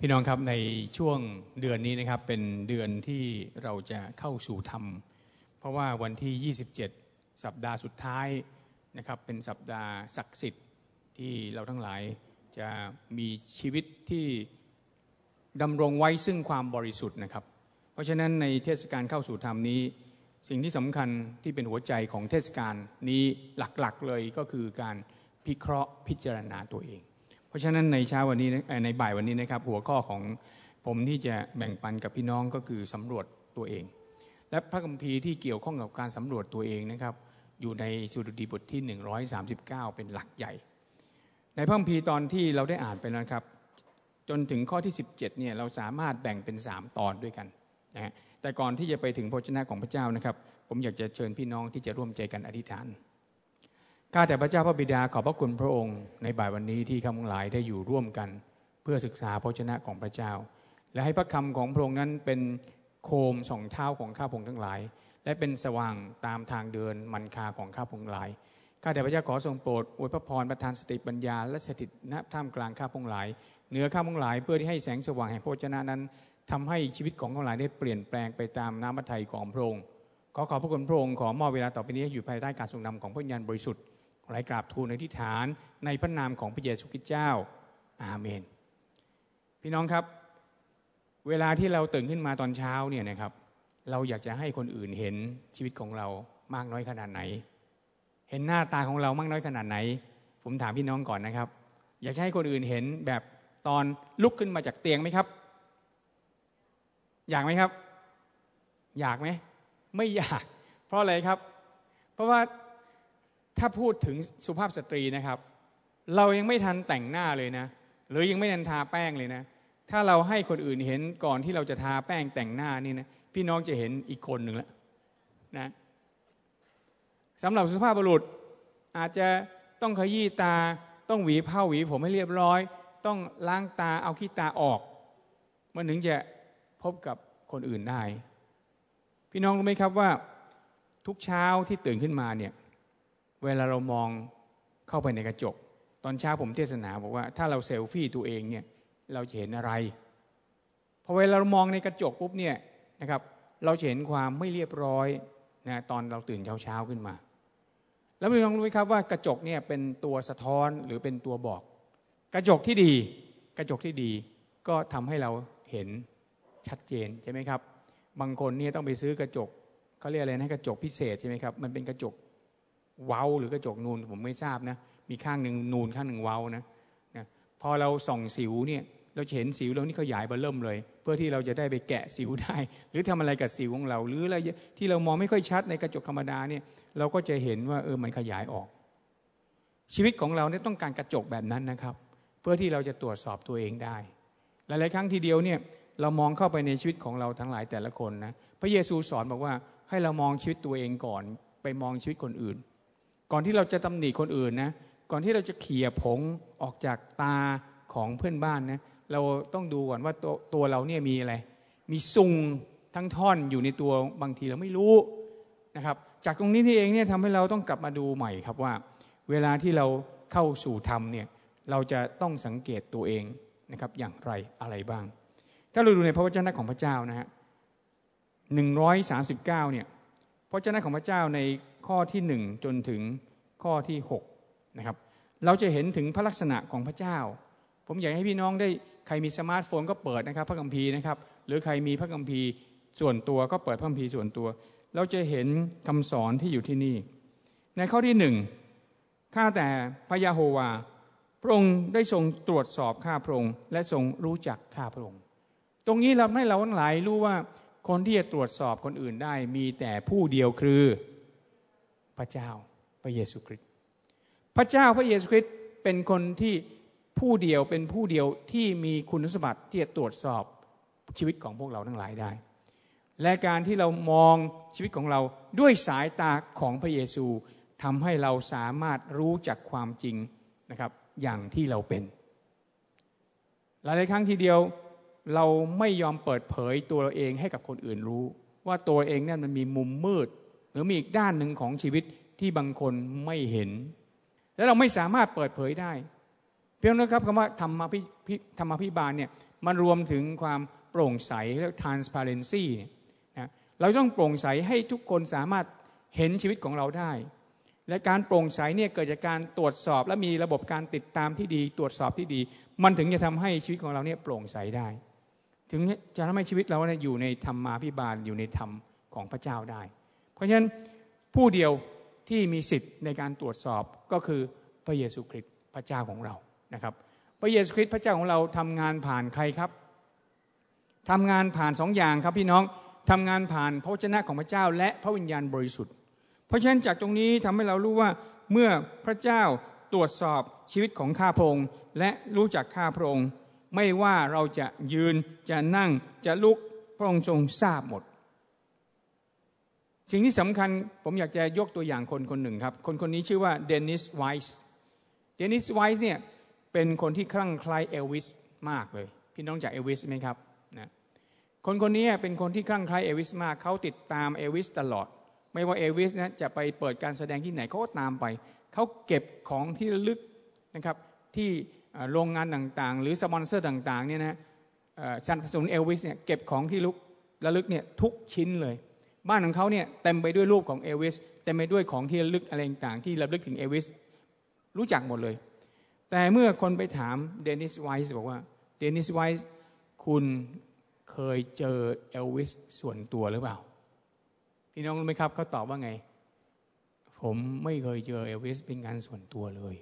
พี่น้องครับในช่วงเดือนนี้นะครับเป็นเดือนที่เราจะเข้าสู่ธรรม เพราะว่าวันที่ 27 สัปดาห์สุดท้ายนะครับเป็นสัปดาห์ศักดิ์สิทธิ์ที่เราทั้งหลายจะมีชีวิตที่ดำรงไว้ซึ่งความบริสุทธิ์นะครับ เพราะฉะนั้นในเทศกาลเข้าสู่ธรรมนี้ สิ่งที่สำคัญที่เป็นหัวใจของเทศกาลนี้หลักๆเลยก็คือการพิเคราะห์พิจารณาตัวเอง ราะฉะนั้นในเช้าวันนี้ในบ่ายวันนี้นะครับ หัวข้อของผมที่จะแบ่งปันกับพี่น้องก็คือสำรวจตัวเอง และพระคัมภีร์ที่เกี่ยวข้องกับการสำรวจตัวเองนะครับ อยู่ในสุดดีบทที่ 139 เป็นหลักใหญ่ ในพระคัมภีร์ตอนที่เราได้อ่านไปนะครับ จนถึงข้อที่ 17เนี่ยเราสามารถแบ่งเป็น 3 ตอนด้วยกันนะแต่ก่อนที่จะไปถึงพระชนะของพระเจ้านะครับ ผมอยากจะเชิญพี่น้องที่จะร่วมใจกันอธิษฐาน ข้าแต่พระเจ้าพระบิดาขอบพระคุณพระองค์ ในบ่ายวันนี้ที่ข้าพงหลายได้อยู่ร่วมกัน เพื่อศึกษาพระชนะของพระเจ้า และให้พระคำของพระองค์นั้นเป็นโคมสองเท้าของข้าพงทั้งหลาย และเป็นสว่างตามทางเดินมันคาของข้าพงหลายข้าแต่พระเจ้าขอทรงโปรดอวยพระพรประทานสติปัญญาและสถิตณท่ามกลางข้าพงหลาย เหนือข้าพงหลายเพื่อที่ให้แสงสว่างแห่งพระชนะนั้นทำให้ชีวิตของข้าพงหลายได้เปลี่ยนแปลงไปตามน้ำพระทัยของพระองค์ขอขอบพระคุณพระองค์ขอมอบเวลาต่อไปนี้อยู่ภายใต้การทรงนำของพระญาณบริสุทธิ์ ขอให้กราบทูลในที่ฐานในพระนามของพระเยซูคริสต์เจ้า อาเมน พี่น้องครับ เวลาที่เราตื่นขึ้นมาตอนเช้าเนี่ยนะครับ เราอยากจะให้คนอื่นเห็นชีวิตของเรามากน้อยขนาดไหน เห็นหน้าตาของเรามากน้อยขนาดไหน ผมถามพี่น้องก่อนนะครับ อยากให้คนอื่นเห็นแบบตอนลุกขึ้นมาจากเตียงไหมครับ อยากไหมครับ อยากไหมไม่อยาก เพราะอะไรครับ เพราะว่า ถ้าพูดถึงสุภาพสตรีนะครับ เรายังไม่ทันแต่งหน้าเลยนะ หรือยังไม่ทันทาแป้งเลยนะ ถ้าเราให้คนอื่นเห็นก่อนที่เราจะทาแป้งแต่งหน้านี่นะพี่น้องจะเห็นอีกคนหนึ่งแล้วนะสำหรับสุภาพบุรุษอาจจะต้องขยี้ตาต้องหวีผ้าหวีผมให้เรียบร้อย ต้องล้างตาเอาขี้ตาออก มันถึงจะพบกับคนอื่นได้ พี่น้องรู้ไหมครับว่าทุกเช้าที่ตื่นขึ้นมาเนี่ย เวลาเรามองเข้าไปในกระจก ตอนเช้าผมเทศนาบอกว่าถ้าเราเซลฟี่ตัวเองเนี่ยเราจะเห็นอะไรพอเวลาเรามองในกระจกปุ๊บเนี่ยนะครับ เราจะเห็นความไม่เรียบร้อยนะตอนเราตื่นเช้าเช้าขึ้นมา แล้วพี่น้องรู้ไหมครับว่ากระจกเนี่ยเป็นตัวสะท้อนหรือเป็นตัวบอก กระจกที่ดี กระจกที่ดีก็ทำให้เราเห็นชัดเจนใช่ไหมครับ บางคนเนี่ยต้องไปซื้อกระจกเขาเรียกอะไรนะกระจกพิเศษใช่ไหมครับมันเป็นกระจก เว้าหรือกระจกนูนผมไม่ทราบนะมีข้างหนึ่งนูนข้างหนึ่งเว้านะนะพอเราส่องสิวเนี่ยเราเห็นสิวเรานี่ขยายเบอเริ่มเลย เพื่อที่เราจะได้ไปแกะสิวได้ หรือทำอะไรกับสิวของเรา หรืออะไรที่เรามองไม่ค่อยชัดในกระจกธรรมดาเนี่ยเราก็จะเห็นว่าเออมันขยายออก ชีวิตของเราเนี่ยต้องการกระจกแบบนั้นนะครับ เพื่อที่เราจะตรวจสอบตัวเองได้ หลายๆครั้งทีเดียวเนี่ยเรามองเข้าไปในชีวิตของเราทั้งหลายแต่ละคนนะพระเยซูสอนบอกว่าให้เรามองชีวิตตัวเองก่อน ไปมองชีวิตคนอื่น ก่อนที่เราจะตำหนิคนอื่นนะก่อนที่เราจะเขี่ยผงออกจากตาของเพื่อนบ้านนะเราต้องดูก่อนว่าตัวตัวเราเนี่ยมีอะไร มีซุงทั้งท่อนอยู่ในตัวบางทีเราไม่รู้นะครับ จากตรงนี้นี่เองเนี่ยทำให้เราต้องกลับมาดูใหม่ครับว่า เวลาที่เราเข้าสู่ธรรมเนี่ยเราจะต้องสังเกตตัวเองนะครับอย่างไรอะไรบ้าง ถ้าเราดูในพระวจนะของพระเจ้านะฮะหนึ่งร้อยสาสิบเก้าเนี่ยพระวจนะของพระเจ้าใน ข้อที่หนึ่งจนถึงข้อที่หกนะครับเราจะเห็นถึงพระลักษณะของพระเจ้า ผมอยากให้พี่น้องได้ใครมีสมาร์ทโฟนก็เปิดนะครับ พระคัมภีร์นะครับ หรือใครมีพระคัมภีร์ส่วนตัวก็เปิดพระคัมภีร์ส่วนตัว เราจะเห็นคำสอนที่อยู่ที่นี่ ในข้อที่หนึ่งข้าแต่พระยาโฮวา พระองค์ได้ทรงตรวจสอบข้าพระองค์และทรงรู้จักข้าพระองค์ ตรงนี้เราให้เราทั้งหลายรู้ว่าคนที่จะตรวจสอบคนอื่นได้มีแต่ผู้เดียวคือ พระเจ้าพระเยซูคริสต์พระเจ้าพระเยซูคริสต์เป็นคนที่ผู้เดียวเป็นผู้เดียวที่มีคุณสมบัติที่จะตรวจสอบชีวิตของพวกเราทั้งหลายได้ และการที่เรามองชีวิตของเราด้วยสายตาของพระเยซูทำให้เราสามารถรู้จักความจริงนะครับ อย่างที่เราเป็น หลายครั้งทีเดียวเราไม่ยอมเปิดเผยตัวเราเองให้กับคนอื่นรู้ ว่าตัวเองนั่นมันมีมุมมืด รือมีอีกด้านหนึ่งของชีวิตที่บางคนไม่เห็น และเราไม่สามารถเปิดเผยได้ เพียงนะครับคำว่าธรรมพิธรรมพิบาลเนี่ยมันรวมถึงความโปร่งใสเรียก transparency เนี่ยนะเราต้องโปร่งใสให้ทุกคนสามารถเห็นชีวิตของเราได้ และการโปร่งใสเนี่ยเกิดจากการตรวจสอบ และมีระบบการติดตามที่ดี ตรวจสอบที่ดี มันถึงจะทำให้ชีวิตของเราเนี่ยโปร่งใสได้ ถึงจะทำให้ชีวิตเราเนี่ยอยู่ในธรรมาภิบาลอยู่ในธรรมของพระเจ้าได้ เพราะฉะนั้นผู้เดียวที่มีสิทธิ์ในการตรวจสอบก็คือพระเยซูคริสต์พระเจ้าของเรานะครับ พระเยซูคริสต์พระเจ้าของเราทำงานผ่านใครครับทำงานผ่านสองอย่างครับพี่น้องทำงานผ่านพระวจนะของพระเจ้า และพระวิญญาณบริสุทธิ์ เพราะฉะนั้นจากตรงนี้ทำให้เรารู้ว่าเมื่อพระเจ้าตรวจสอบชีวิตของข้าพระองค์และรู้จักข้าพระองค์ไม่ว่าเราจะยืนจะนั่งจะลุกพระองค์ทรงทราบหมด สิ่งที่สำคัญผมอยากจะยกตัวอย่างคนคนหนึ่งครับ คนคนนี้ชื่อว่าเดนิสไวส์เดนิสไวส์เนี่ยเป็นคนที่คลั่งไคล้เอลวิสมากเลย พี่น้องรู้จักเอลวิสไหมครับนะคนคนนี้เป็นคนที่คลั่งไคล้เอลวิสมากเขาติดตามเอลวิสตลอด ไม่ว่าเอลวิสนะจะไปเปิดการแสดงที่ไหนเขาก็ตามไป เขาเก็บของที่ระลึกนะครับที่โรงงานต่างๆ หรือสปอนเซอร์ต่างๆเนี่ยนะชันผสมเอลวิสเนี่ยเก็บของที่ลุกระลึกเนี่ยทุกชิ้นเลย บ้านของเขาเนี่ยเต็มไปด้วยรูปของเอลวิสเต็มไปด้วยของที่ระลึกอะไรต่างๆที่ระลึกถึงเอลวิสรู้จักหมดเลย แต่เมื่อคนไปถามเดนิสไวส์บอกว่าเดนิสไวส์คุณเคยเจอเอลวิสส่วนตัวหรือเปล่า พี่น้องรู้ไหมครับเขาตอบว่าไง ผมไม่เคยเจอเอลวิสเป็นการส่วนตัวเลย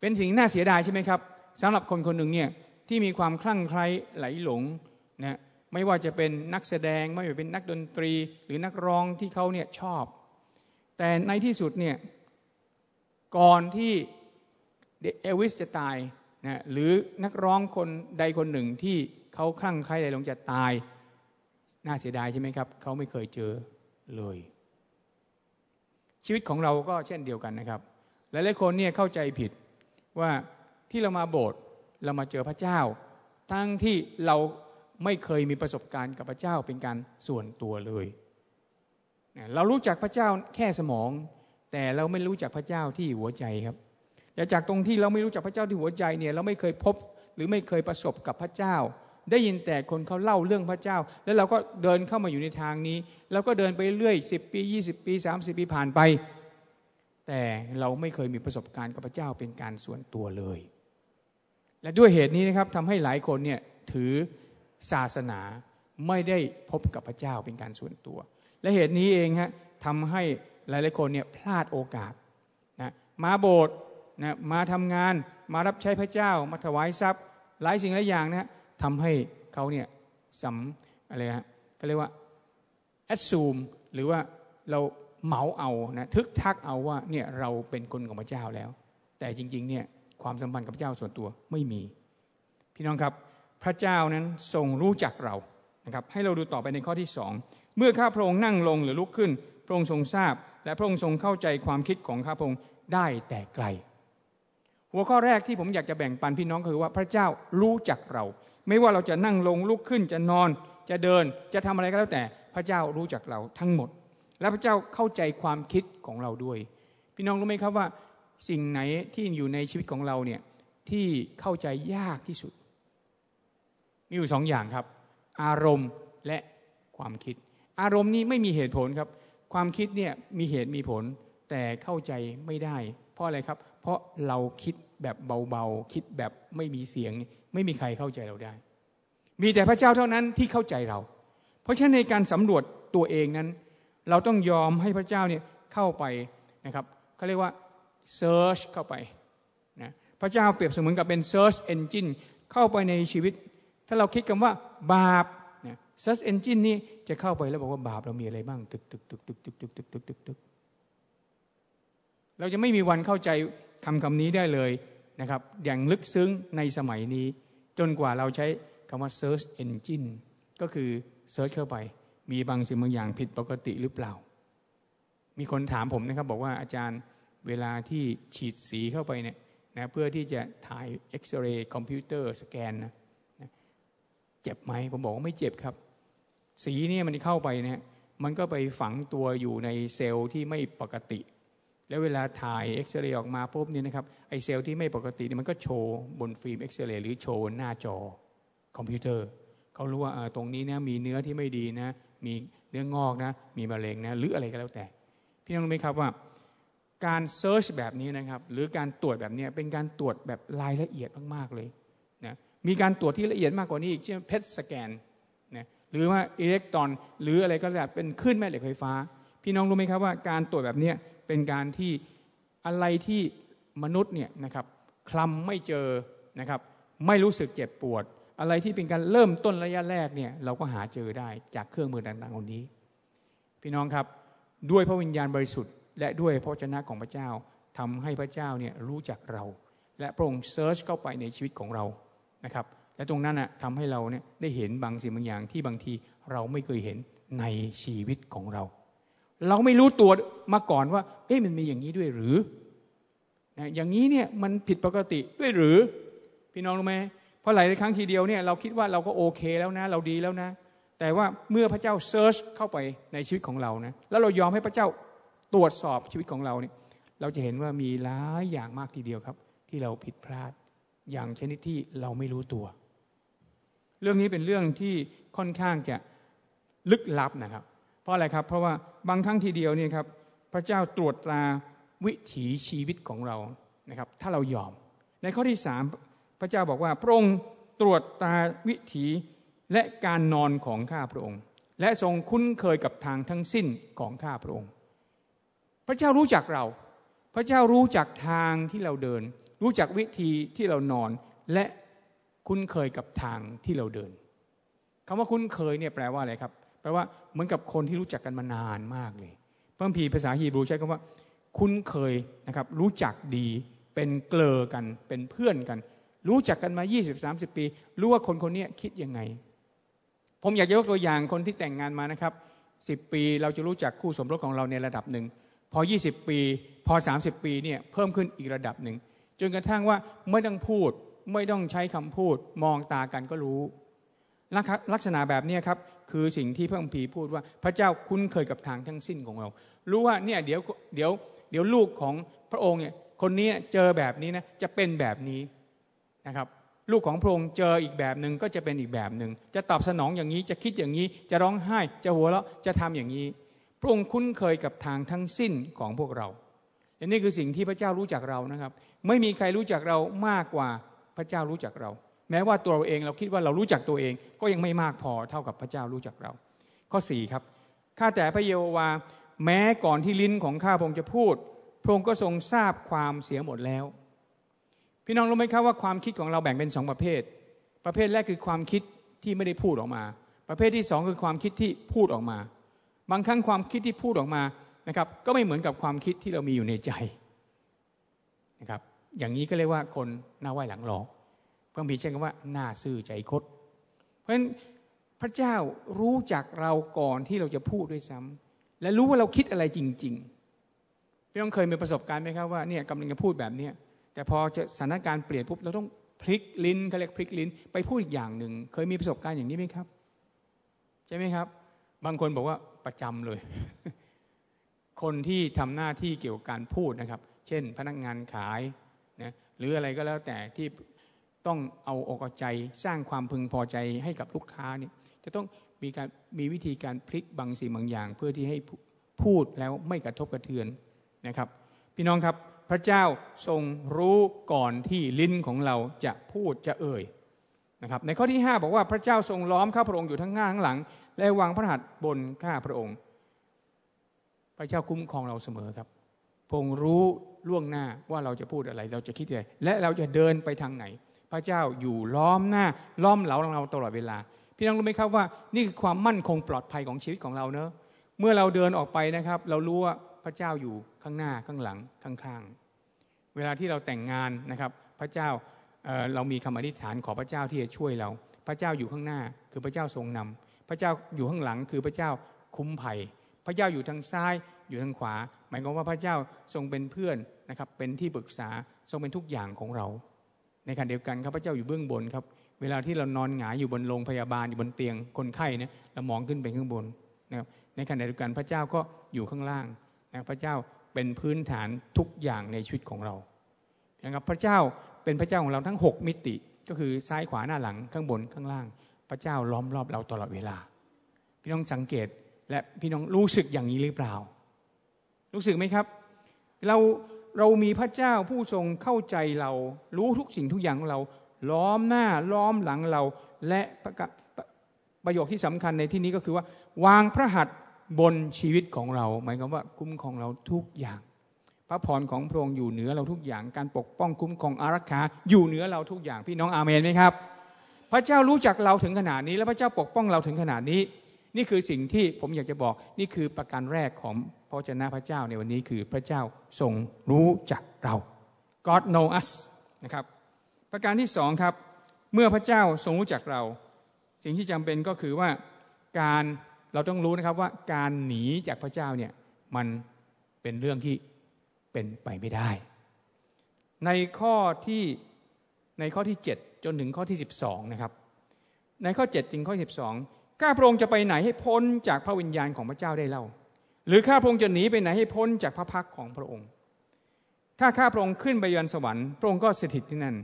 เป็นสิ่งน่าเสียดายใช่ไหมครับสำหรับคนคนหนึ่งเนี่ยที่มีความคลั่งไคล้ไหลหลงนะ ไม่ว่าจะเป็นนักแสดงไม่ว่าเป็นนักดนตรี หรือนักร้องที่เขาเนี่ยชอบ แต่ในที่สุดเนี่ยก่อนที่เอลวิสจะตายนะหรือนักร้องคนใดคนหนึ่งที่เขาคลั่งไคล้ไหลหลงจะตาย น่าเสียดายใช่ไหมครับเขาไม่เคยเจอเลย ชีวิตของเราก็เช่นเดียวกันนะครับ หลายๆคนเนี่ยเข้าใจผิดว่าที่เรามาโบสถ์เรามาเจอพระเจ้า ทั้งที่เรา ไม่เคยมีประสบการณ์กับพระเจ้าเป็นการส่วนตัวเลย เรารู้จักพระเจ้าแค่สมอง แต่เราไม่รู้จักพระเจ้าที่หัวใจครับแต่จากตรงที่เราไม่รู้จักพระเจ้าที่หัวใจเนี่ยเราไม่เคยพบหรือไม่เคยประสบกับพระเจ้า ได้ยินแต่คนเขาเล่าเรื่องพระเจ้า แล้วเราก็เดินเข้ามาอยู่ในทางนี้แล้วก็เดินไปเรื่อยสิบปียี่สิบปีสามสิบปีผ่านไป แต่เราไม่เคยมีประสบการณ์กับพระเจ้าเป็นการส่วนตัวเลย และด้วยเหตุนี้นะครับทำให้หลายคนเนี่ยถือ ศาสนาไม่ได้พบกับพระเจ้าเป็นการส่วนตัว และเหตุนี้เองฮะทำให้หลายๆคนเนี่ยพลาดโอกาสนะมาโบสถ์นะมาทำงานมารับใช้พระเจ้ามาถวายทรัพย์ หลายสิ่งหลายอย่างนะทำให้เขาเนี่ยสำอะไรฮะก็เรียกว่าแอดซูมหรือว่าเราเหมาเอานะทึกทักเอาว่าเนี่ยเราเป็นคนของพระเจ้าแล้ว แต่จริงๆเนี่ยความสัมพันธ์กับพระเจ้าส่วนตัวไม่มี พี่น้องครับ พระเจ้านั้นทรงรู้จักเรานะครับให้เราดูต่อไปในข้อที่สองเมื่อข้าพระองค์นั่งลงหรือลุกขึ้น พระองค์ทรงทราบ และพระองค์ทรงเข้าใจความคิดของข้าพระองค์ได้แต่ไกล หัวข้อแรกที่ผมอยากจะแบ่งปันพี่น้องคือว่าพระเจ้ารู้จักเรา ไม่ว่าเราจะนั่งลงลุกขึ้นจะนอน จะเดินจะทำอะไรก็แล้วแต่ พระเจ้ารู้จักเราทั้งหมด และพระเจ้าเข้าใจความคิดของเราด้วย พี่น้องรู้ไหมครับว่า สิ่งไหนที่อยู่ในชีวิตของเราเนี่ยที่เข้าใจยากที่สุด มีอยู่สองอย่างครับ อารมณ์และความคิด อารมณ์นี้ไม่มีเหตุผลครับ ความคิดเนี่ยมีเหตุมีผล แต่เข้าใจไม่ได้ เพราะอะไรครับ เพราะเราคิดแบบเบาๆ คิดแบบไม่มีเสียง ไม่มีใครเข้าใจเราได้ มีแต่พระเจ้าเท่านั้นที่เข้าใจเรา เพราะฉะนั้นในการสำรวจตัวเองนั้น เราต้องยอมให้พระเจ้าเนี่ยเข้าไปนะครับเขาเรียกว่า search เข้าไปนะพระเจ้าเปรียบเสมือนกับเป็น search engine เข้าไปในชีวิต ถ้าเราคิดคำว่าบาปเนี่ย search engine นี่จะเข้าไปแล้วบอกว่าบาปเรามีอะไรบ้างตึกตึกตึกตึกตึกตึกตึกตึกตึกตึกเราจะไม่มีวันเข้าใจคำคำนี้ได้เลยนะครับ อย่างลึกซึ้งในสมัยนี้ จนกว่าเราใช้คำว่า search engine ก็คือ search เข้าไป มีบางสิ่งบางอย่างผิดปกติหรือเปล่า มีคนถามผมนะครับ บอกว่าอาจารย์เวลาที่ฉีดสีเข้าไปเนี่ยนะเพื่อที่จะถ่ายเอ็กซเรย์คอมพิวเตอร์สแกนนะ เจ็บไหมผมบอกว่าไม่เจ็บครับ สีนี่มันเข้าไปเนี่ยมันก็ไปฝังตัวอยู่ในเซลล์ที่ไม่ปกติ แล้วเวลาถ่ายเอ็กซเรย์ออกมาปุ๊บเนี่ยนะครับไอ้เซลล์ที่ไม่ปกติมันก็โชว์บนฟิล์มเอ็กซเรย์หรือโชว์หน้าจอคอมพิวเตอร์เขารู้ว่าตรงนี้นะมีเนื้อที่ไม่ดีนะ มีเนื้องอกนะ มีมะเร็งนะหรืออะไรก็แล้วแต่ พี่น้องรู้ไหมครับว่า การ search แบบนี้นะครับ หรือการตรวจแบบนี้เป็นการตรวจแบบรายละเอียดมากๆเลย มีการตรวจที่ละเอียดมากกว่านี้อีกเช่น PET scan นะหรือว่าอิเล็กตรอน หรืออะไรก็แล้วเป็นขึ้นแม่เหล็กไฟฟ้า พี่น้องรู้ไหมครับว่าการตรวจแบบนี้เป็นการที่อะไรที่มนุษย์เนี่ยนะครับคลำไม่เจอนะครับไม่รู้สึกเจ็บปวด อะไรที่เป็นการเริ่มต้นระยะแรกเนี่ยเราก็หาเจอได้จากเครื่องมือต่างๆเหล่านี้ พี่น้องครับด้วยพระวิญญาณบริสุทธิ์ และด้วยพระชนะของพระเจ้าทำให้พระเจ้าเนี่ยรู้จักเรา และพระองค์เซิร์ชเข้าไปในชีวิตของเรา นะครับ และตรงนั้นนะทำให้เราเนี่ยได้เห็นบางสิ่งบางอย่างที่บางทีเราไม่เคยเห็นในชีวิตของเรา เราไม่รู้ตัวมาก่อนว่าเอ๊ะมันมีอย่างนี้ด้วยหรือนะอย่างนี้เนี่ยมันผิดปกติด้วยหรือ พี่น้องรู้ไหมเพราะหลายครั้งทีเดียวเนี่ยเราคิดว่าเราก็โอเคแล้วนะ เราดีแล้วนะ แต่ว่าเมื่อพระเจ้าเซิร์ชเข้าไปในชีวิตของเรานะแล้วเรายอมให้พระเจ้าตรวจสอบชีวิตของเราเนี่ยเราจะเห็นว่ามีหลายอย่างมากทีเดียวครับ ที่เราผิดพลาด อย่างชนิดที่เราไม่รู้ตัว เรื่องนี้เป็นเรื่องที่ค่อนข้างจะลึกลับนะครับ เพราะอะไรครับ เพราะว่าบางครั้งทีเดียวเนี่ยครับ พระเจ้าตรวจตราวิถีชีวิตของเรานะครับ ถ้าเรายอม ในข้อที่สามพระเจ้าบอกว่าพระองค์ตรวจตาวิถีและการนอนของข้าพระองค์ และทรงคุ้นเคยกับทางทั้งสิ้นของข้าพระองค์ พระเจ้ารู้จักเรา พระเจ้ารู้จักทางที่เราเดิน รู้จักวิธีที่เรานอน และคุ้นเคยกับทางที่เราเดินคำว่าคุ้นเคยเนี่ยแปลว่าอะไรครับ แปลว่าเหมือนกับคนที่รู้จักกันมานานมากเลยพระพีภาษาฮีบรูใช้คำว่า คุ้นเคยนะครับ รู้จักดีเป็นเกลอกันเป็นเพื่อนกัน รู้จักกันมา 20-30 ปี รู้ว่าคนคนนี้คิดยังไง ผมอยากจะยกตัวอย่างคนที่แต่งงานมานะครับ10 ปีเราจะรู้จักคู่สมรสของเราในระดับหนึ่งพอ 20 ปี พอ 30 ปีเนี่ยเพิ่มขึ้นอีกระดับหนึ่ง จนกระทั่งว่าไม่ต้องพูดไม่ต้องใช้คำพูดมองตากันก็รู้ ลักษณะแบบนี้ครับ คือสิ่งที่พระองค์พีพูดว่าพระเจ้าคุ้นเคยกับทางทั้งสิ้นของเรา รู้ว่าเนี่ยเดี๋ยวเดี๋ยวเดี๋ยวลูกของพระองค์เนี่ยคนนี้เจอแบบนี้นะจะเป็นแบบนี้นะครับ ลูกของพระองค์เจออีกแบบหนึ่งก็จะเป็นอีกแบบหนึ่งจะตอบสนองอย่างนี้จะคิดอย่างนี้จะร้องไห้จะหัวเราะจะทำอย่างนี้ พระองค์คุ้นเคยกับทางทั้งสิ้นของพวกเรา และนี่คือสิ่งที่พระเจ้ารู้จักเรานะครับ ไม่มีใครรู้จักเรามากกว่าพระเจ้ารู้จักเรา แม้ว่าตัวเราเองเราคิดว่าเรารู้จักตัวเอง ก็ยังไม่มากพอเท่ากับพระเจ้ารู้จักเรา ข้อสี่ครับข้าแต่พระเยโฮวาแม้ก่อนที่ลิ้นของข้าพงจะพูด พระองค์ก็ทรงทราบความเสียหมดแล้ว พี่น้องรู้ไหมครับว่าความคิดของเราแบ่งเป็นสองประเภท ประเภทแรกคือความคิดที่ไม่ได้พูดออกมา ประเภทที่สองคือความคิดที่พูดออกมา บางครั้งความคิดที่พูดออกมา นะครับ ก็ไม่เหมือนกับความคิดที่เรามีอยู่ในใจนะครับ อย่างนี้ก็เรียกว่าคนหน้าไหวหลังหลอกพระบีใช้คำว่าหน้าซื่อใจคด เพราะฉะนั้นพระเจ้ารู้จักเราก่อนที่เราจะพูดด้วยซ้ำและรู้ว่าเราคิดอะไรจริง ๆ พี่ต้องเคยมีประสบการณ์ไหมครับว่าเนี่ยกำลังจะพูดแบบเนี้ยแต่พอจะสถานการณ์เปลี่ยนปุ๊บเราต้องพลิกลิ้นเขาเรียกพลิกลิ้น ไปพูดอีกอย่างหนึ่งเคยมีประสบการณ์อย่างนี้ไหมครับ ใช่ไหมครับ บางคนบอกว่าประจำเลย คนที่ทำหน้าที่เกี่ยวกับการพูดนะครับ เช่น พนักงานขายนะหรืออะไรก็แล้วแต่ที่ต้องเอาอกใจสร้างความพึงพอใจให้กับลูกค้านี่จะต้องมีการมีวิธีการพลิกบางสิ่งบางอย่าง เพื่อที่ให้พูดแล้วไม่กระทบกระเทือนนะครับ พี่น้องครับพระเจ้าทรงรู้ก่อนที่ลิ้นของเราจะพูดจะเอ่ยนะครับ ในข้อที่ 5 บอกว่าพระเจ้าทรงล้อมข้าพระองค์อยู่ทั้งหน้าทั้งหลัง และวางพระหัตถ์บนข้าพระองค์ ระเจ้าคุ้มครองเราเสมอครับพงรู้ล่วงหน้าว่าเราจะพูดอะไร เราจะคิดอะไรและเราจะเดินไปทางไหน พระเจ้าอยู่ล้อมหน้า ล้อมเหลาเราตลอดเวลา พี่น้องรู้ไหมครับว่า นี่คือความมั่นคงปลอดภัยของชีวิตของเราเนอะเมื่อเราเดินออกไปนะครับ เรารู้ว่าพระเจ้าอยู่ข้างหน้าข้างหลังข้างๆ เวลาที่เราแต่งงานนะครับ พระเจ้าเเรามีคำอธิษฐานขอพระเจ้าที่จะช่วยเรา พระเจ้าอยู่ข้างหน้า คือพระเจ้าทรงนำพระเจ้าอยู่ข้างหลังคือพระเจ้าคุ้มภัย พระเจ้าอยู่ทางซ้าย อยู่ทางขวา หมายความว่าพระเจ้าทรงเป็นเพื่อนนะครับเป็นที่ปรึกษาทรงเป็นทุกอย่างของเรา ในขณะเดียวกันครับพระเจ้าอยู่เบื้องบนครับ เวลาที่เรานอนหงายอยู่บนโรงพยาบาลอยู่บนเตียงคนไข้เนี่ยเรามองขึ้นไปข้างบนนะครับในขณะเดียวกันพระเจ้าก็อยู่ข้างล่างนะพระเจ้าเป็นพื้นฐานทุกอย่างในชีวิตของเรานะครับพระเจ้าเป็นพระเจ้าของเราทั้ง 6 มิติก็คือซ้ายขวาหน้าหลังข้างบนข้างล่าง พระเจ้าล้อมรอบเราตลอดเวลา พี่น้องสังเกตและพี่น้องรู้สึกอย่างนี้หรือเปล่า รู้สึกไหมครับ เราเรามีพระเจ้าผู้ทรงเข้าใจเรา รู้ทุกสิ่งทุกอย่างของเรา ล้อมหน้าล้อมหลังเรา และประประโยคที่สำคัญในที่นี้ก็คือว่า วางพระหัตถ์บนชีวิตของเรา หมายความว่าคุ้มครองเราทุกอย่าง พระพรของพระองค์อยู่เหนือเราทุกอย่างการปกป้องคุ้มครองอารักขาอยู่เหนือเราทุกอย่างพี่น้องอาเมนไหมครับ พระเจ้ารู้จักเราถึงขนาดนี้ และพระเจ้าปกป้องเราถึงขนาดนี้ นี่คือสิ่งที่ผมอยากจะบอกนี่คือประการแรกของ ระเจ้าพระเจ้าในวันนี้คือพระเจ้าทรงรู้จักเรา God know us นะครับ ประการที่สองครับ เมื่อพระเจ้าทรงรู้จักเรา สิ่งที่จำเป็นก็คือว่าการเราต้องรู้นะครับว่าการหนีจากพระเจ้าเนี่ยมันเป็นเรื่องที่เป็นไปไม่ได้ ในข้อที่ในข้อที่ 7 จนถึงข้อที่ 12 นะครับ ในข้อ 7 ถึงข้อ 12ข้าพระองค์จะไปไหนให้พ้นจากพระวิญญาณของพระเจ้าได้เล่า หรือข้าพระองค์จะหนีไปไหนให้พ้นจากพระพักของพระองค์ ถ้าข้าพระองค์ขึ้นไปยันสวรรค์พระองค์ก็สถิตที่นั่น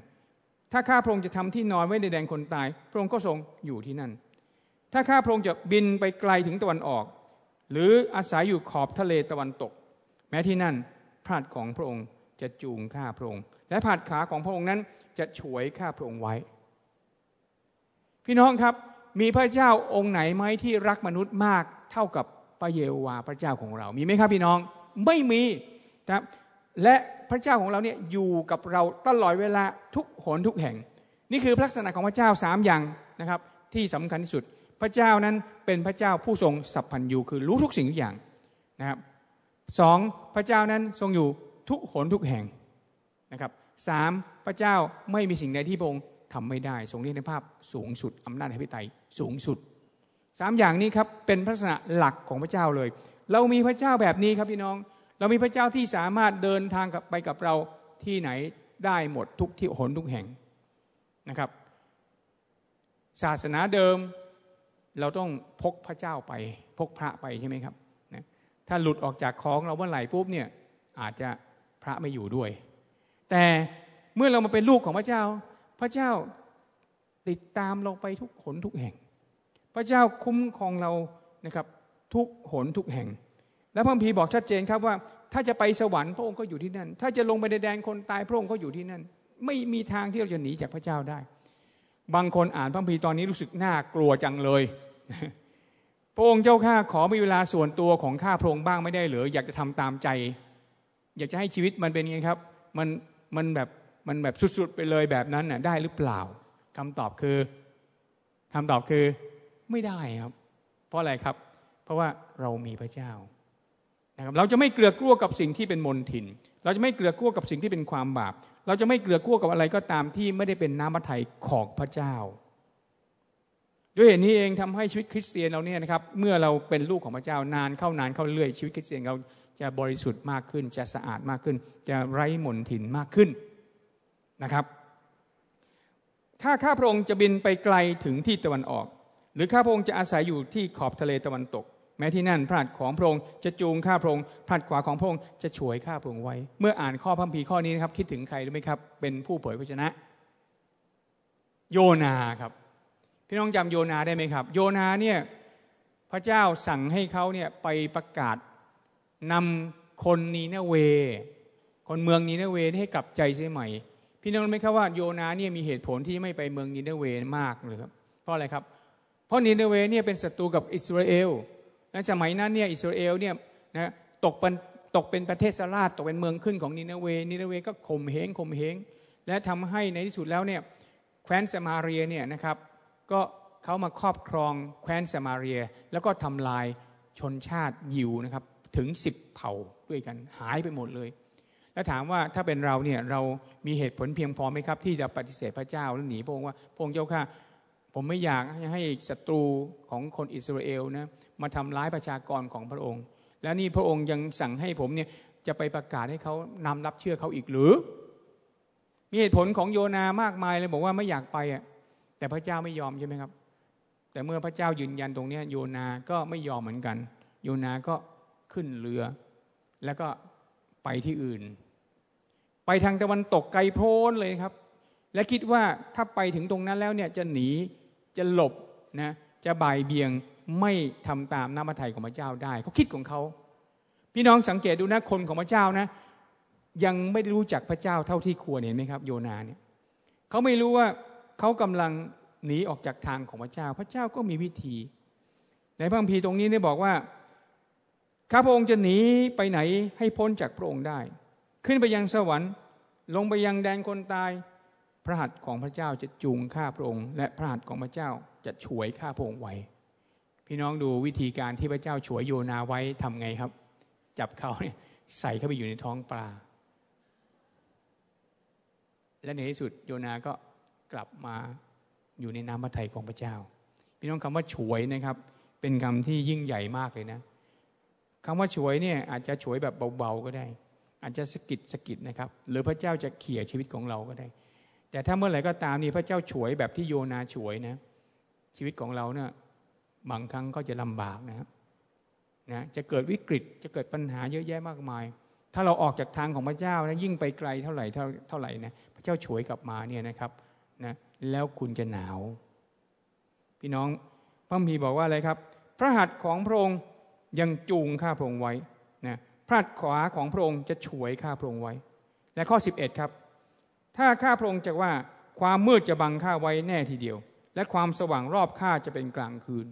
ถ้าข้าพระองค์จะทำที่นอนไว้ในแดนคนตาย พระองค์ก็ทรงอยู่ที่นั่น ถ้าข้าพระองค์จะบินไปไกลถึงตะวันออก หรืออาศัยอยู่ขอบทะเลตะวันตก แม้ที่นั่นพาดของพระองค์จะจูงข้าพระองค์ และผาดขาของพระองค์นั้นจะฉวยข้าพระองค์ไว้ พี่น้องครับมีพระเจ้าองค์ไหนไหมที่รักมนุษย์มากเท่ากับ พระเยโฮวาพระเจ้าของเรา มีไหมครับพี่น้อง ไม่มีครับ และพระเจ้าของเราเนี่ยอยู่กับเราตลอดเวลาทุกหนทุกแห่ง นี่คือลักษณะของพระเจ้าสามอย่างนะครับ ที่สำคัญที่สุด พระเจ้านั้นเป็นพระเจ้าผู้ทรงสัพพัญญูคือรู้ทุกสิ่งทุกอย่างนะครับสองพระเจ้านั้นทรงอยู่ทุกหนทุกแห่งนะครับสามพระเจ้าไม่มีสิ่งใดที่พระองค์ทำไม่ได้ทรงเรียกในภาพสูงสุดอำนาจแห่งพิไตยสูงสุด สามอย่างนี้ครับเป็นลักษณะหลักของพระเจ้าเลย เรามีพระเจ้าแบบนี้ครับพี่น้อง เรามีพระเจ้าที่สามารถเดินทางไปกับเราที่ไหนได้หมดทุกที่หนทุกแห่งนะครับ ศาสนาเดิมเราต้องพกพระเจ้าไป พกพระไปใช่ไหมครับนะถ้าหลุดออกจากของเราเมื่อไหร่ปุ๊บเนี่ยอาจจะพระไม่อยู่ด้วย แต่เมื่อเรามาเป็นลูกของพระเจ้า พระเจ้าติดตามเราไปทุกหนทุกแห่ง พระเจ้าคุ้มครองเรานะครับทุกหนทุกแห่ง แล้วพระพีบอกชัดเจนครับว่า ถ้าจะไปสวรรค์พระองค์ก็อยู่ที่นั่น ถ้าจะลงไปในแดนคนตายพระองค์ก็อยู่ที่นั่น ไม่มีทางที่เราจะหนีจากพระเจ้าได้ บางคนอ่านพระพีตอนนี้รู้สึกน่ากลัวจังเลยพระองค์เจ้าข้าขอมีเวลาส่วนตัวของข้าพระองค์บ้างไม่ได้หรืออยากจะทำตามใจ อยากจะให้ชีวิตมันเป็นไงครับ มันมันแบบมันแบบสุดๆไปเลยแบบนั้นน่ะได้หรือเปล่าคำตอบคือคำตอบคือ ไม่ได้ครับ เพราะอะไรครับ เพราะว่าเรามีพระเจ้านะครับเราจะไม่เกลือกลัวกับสิ่งที่เป็นมนทิน เราจะไม่เกลือกลัวกับสิ่งที่เป็นความบาป เราจะไม่เกลือกลัวกับอะไรก็ตามที่ไม่ได้เป็นน้ำพระทัยของพระเจ้า ด้วยเหตุนี้เองทำให้ชีวิตคริสเตียนเราเนี่ยนะครับ เมื่อเราเป็นลูกของพระเจ้านานเข้านานเข้าเรื่อยชีวิตคริสเตียนเราจะบริสุทธิ์มากขึ้น จะสะอาดมากขึ้น จะไร้มนทินมากขึ้นนะครับ ถ้าข้าพระองค์จะบินไปไกลถึงที่ตะวันออก หรือข้าพระองค์จะอาศัยอยู่ที่ขอบทะเลตะวันตก แม้ที่นั่นพระหัตถ์ของพระองค์จะจูงข้าพระองค์พระหัตถ์ขวาของพระองค์จะฉวยข้าพระองค์ไว้ เมื่ออ่านข้อพัมพีข้อนี้นะครับ คิดถึงใครรู้ไหมครับ เป็นผู้เผยพระชนะ โยนาครับ พี่น้องจำโยนาได้ไหมครับ โยนาเนี่ยพระเจ้าสั่งให้เขาเนี่ยไปประกาศนำคนนีนาเว คนเมืองนีนาเวให้กลับใจเสียใหม่พี่น้องรู้ไหมครับว่าโยนาเนี่ยมีเหตุผลที่ไม่ไปเมืองนีนาเวมากเลยครับเพราะอะไรครับ เพราะนีนาเวเนี่ยเป็นศัตรูกับอิสราเอลในสมัยนั้นเนี่ยอิสราเอลเนี่ยนะตกเป็นตกเป็นประเทศสลาดตกเป็นเมืองขึ้นของนินาเวนินาเวก็ข่มเหงข่มเหงและทำให้ในที่สุดแล้วเนี่ยแคว้นสมาเรียเนี่ยนะครับก็เขามาครอบครองแคว้นสมาเรีย แล้วก็ทำลายชนชาติยิวนะครับถึงสิบเผ่าด้วยกันหายไปหมดเลย แล้วถามว่าถ้าเป็นเราเนี่ยเรามีเหตุผลเพียงพอไหมครับ ที่จะปฏิเสธพระเจ้าแล้วหนีพระองค์ว่าพระองค์เจ้าข้า ผมไม่อยากให้ศัตรูของคนอิสราเอลนะมาทำร้ายประชากรของพระองค์ แล้วนี่พระองค์ยังสั่งให้ผมเนี่ยจะไปประกาศให้เขานำรับเชื่อเขาอีกหรือ มีเหตุผลของโยนามากมายเลยบอกว่าไม่อยากไปอะแต่พระเจ้าไม่ยอมใช่ไหมครับ แต่เมื่อพระเจ้ายืนยันตรงนี้โยนาก็ไม่ยอมเหมือนกัน โยนาก็ขึ้นเรือ แล้วก็ไปที่อื่น ไปทางตะวันตกไกลโพ้นเลยครับ และคิดว่าถ้าไปถึงตรงนั้นแล้วเนี่ยจะหนี จะหลบนะจะบ่ายเบียงไม่ทำตามน้ำพระทัยของพระเจ้าได้เขาคิดของเขาพี่น้องสังเกตดูนะคนของพระเจ้านะ ยังไม่รู้จักพระเจ้าเท่าที่ควรเห็นไหมครับ โยนาเนี่ยเขาไม่รู้ว่าเขากำลังหนีออกจากทางของพระเจ้า พระเจ้าก็มีวิธี ในพระคัมภีร์ตรงนี้ได้บอกว่าข้าพระองค์จะหนีไปไหนให้พ้นจากพระองค์ได้ ขึ้นไปยังสวรรค์ ลงไปยังแดนคนตาย ระหัตถ์ของพระเจ้าจะจูงข้าพระองค์ และพระหัตถ์ของพระเจ้าจะฉวยข้าพระองค์ไว้ พี่น้องดูวิธีการที่พระเจ้าฉวยโยนาไว้ทำไงครับ จับเขาเนี่ยใส่เข้าไปอยู่ในท้องปลา และในที่สุดโยนาก็กลับมาอยู่ในน้ำพระทัยของพระเจ้า พี่น้องคำว่าฉวยนะครับ เป็นคำที่ยิ่งใหญ่มากเลยนะคำว่าฉวยเนี่ยอาจจะฉวยแบบเบาๆก็ได้ อาจจะสกิดสกิดนะครับ หรือพระเจ้าจะเขี่ยชีวิตของเราก็ได้ แต่ถ้าเมื่อไหร่ก็ตามนี่พระเจ้าฉวยแบบที่โยนาฉวยนะ ชีวิตของเราเนี่ยบางครั้งก็จะลำบากนะครับนะจะเกิดวิกฤตจะเกิดปัญหาเยอะแยะมากมาย ถ้าเราออกจากทางของพระเจ้านะยิ่งไปไกลเท่าไหร่เท่าเท่าไหร่นะพระเจ้าฉวยกลับมาเนี่ยนะครับนะแล้วคุณจะหนาว พี่น้องพระมีบอกว่าอะไรครับ พระหัตถ์ของพระองค์ยังจูงข้าพระองค์ไว้นะพระหัตถ์ขวาของพระองค์จะฉวยข้าพระองค์ไว้ และข้อ 11 ครับ ถ้าข้าพระองค์จะว่าความมืดจะบังข้าไว้แน่ทีเดียว และความสว่างรอบข้าจะเป็นกลางคืน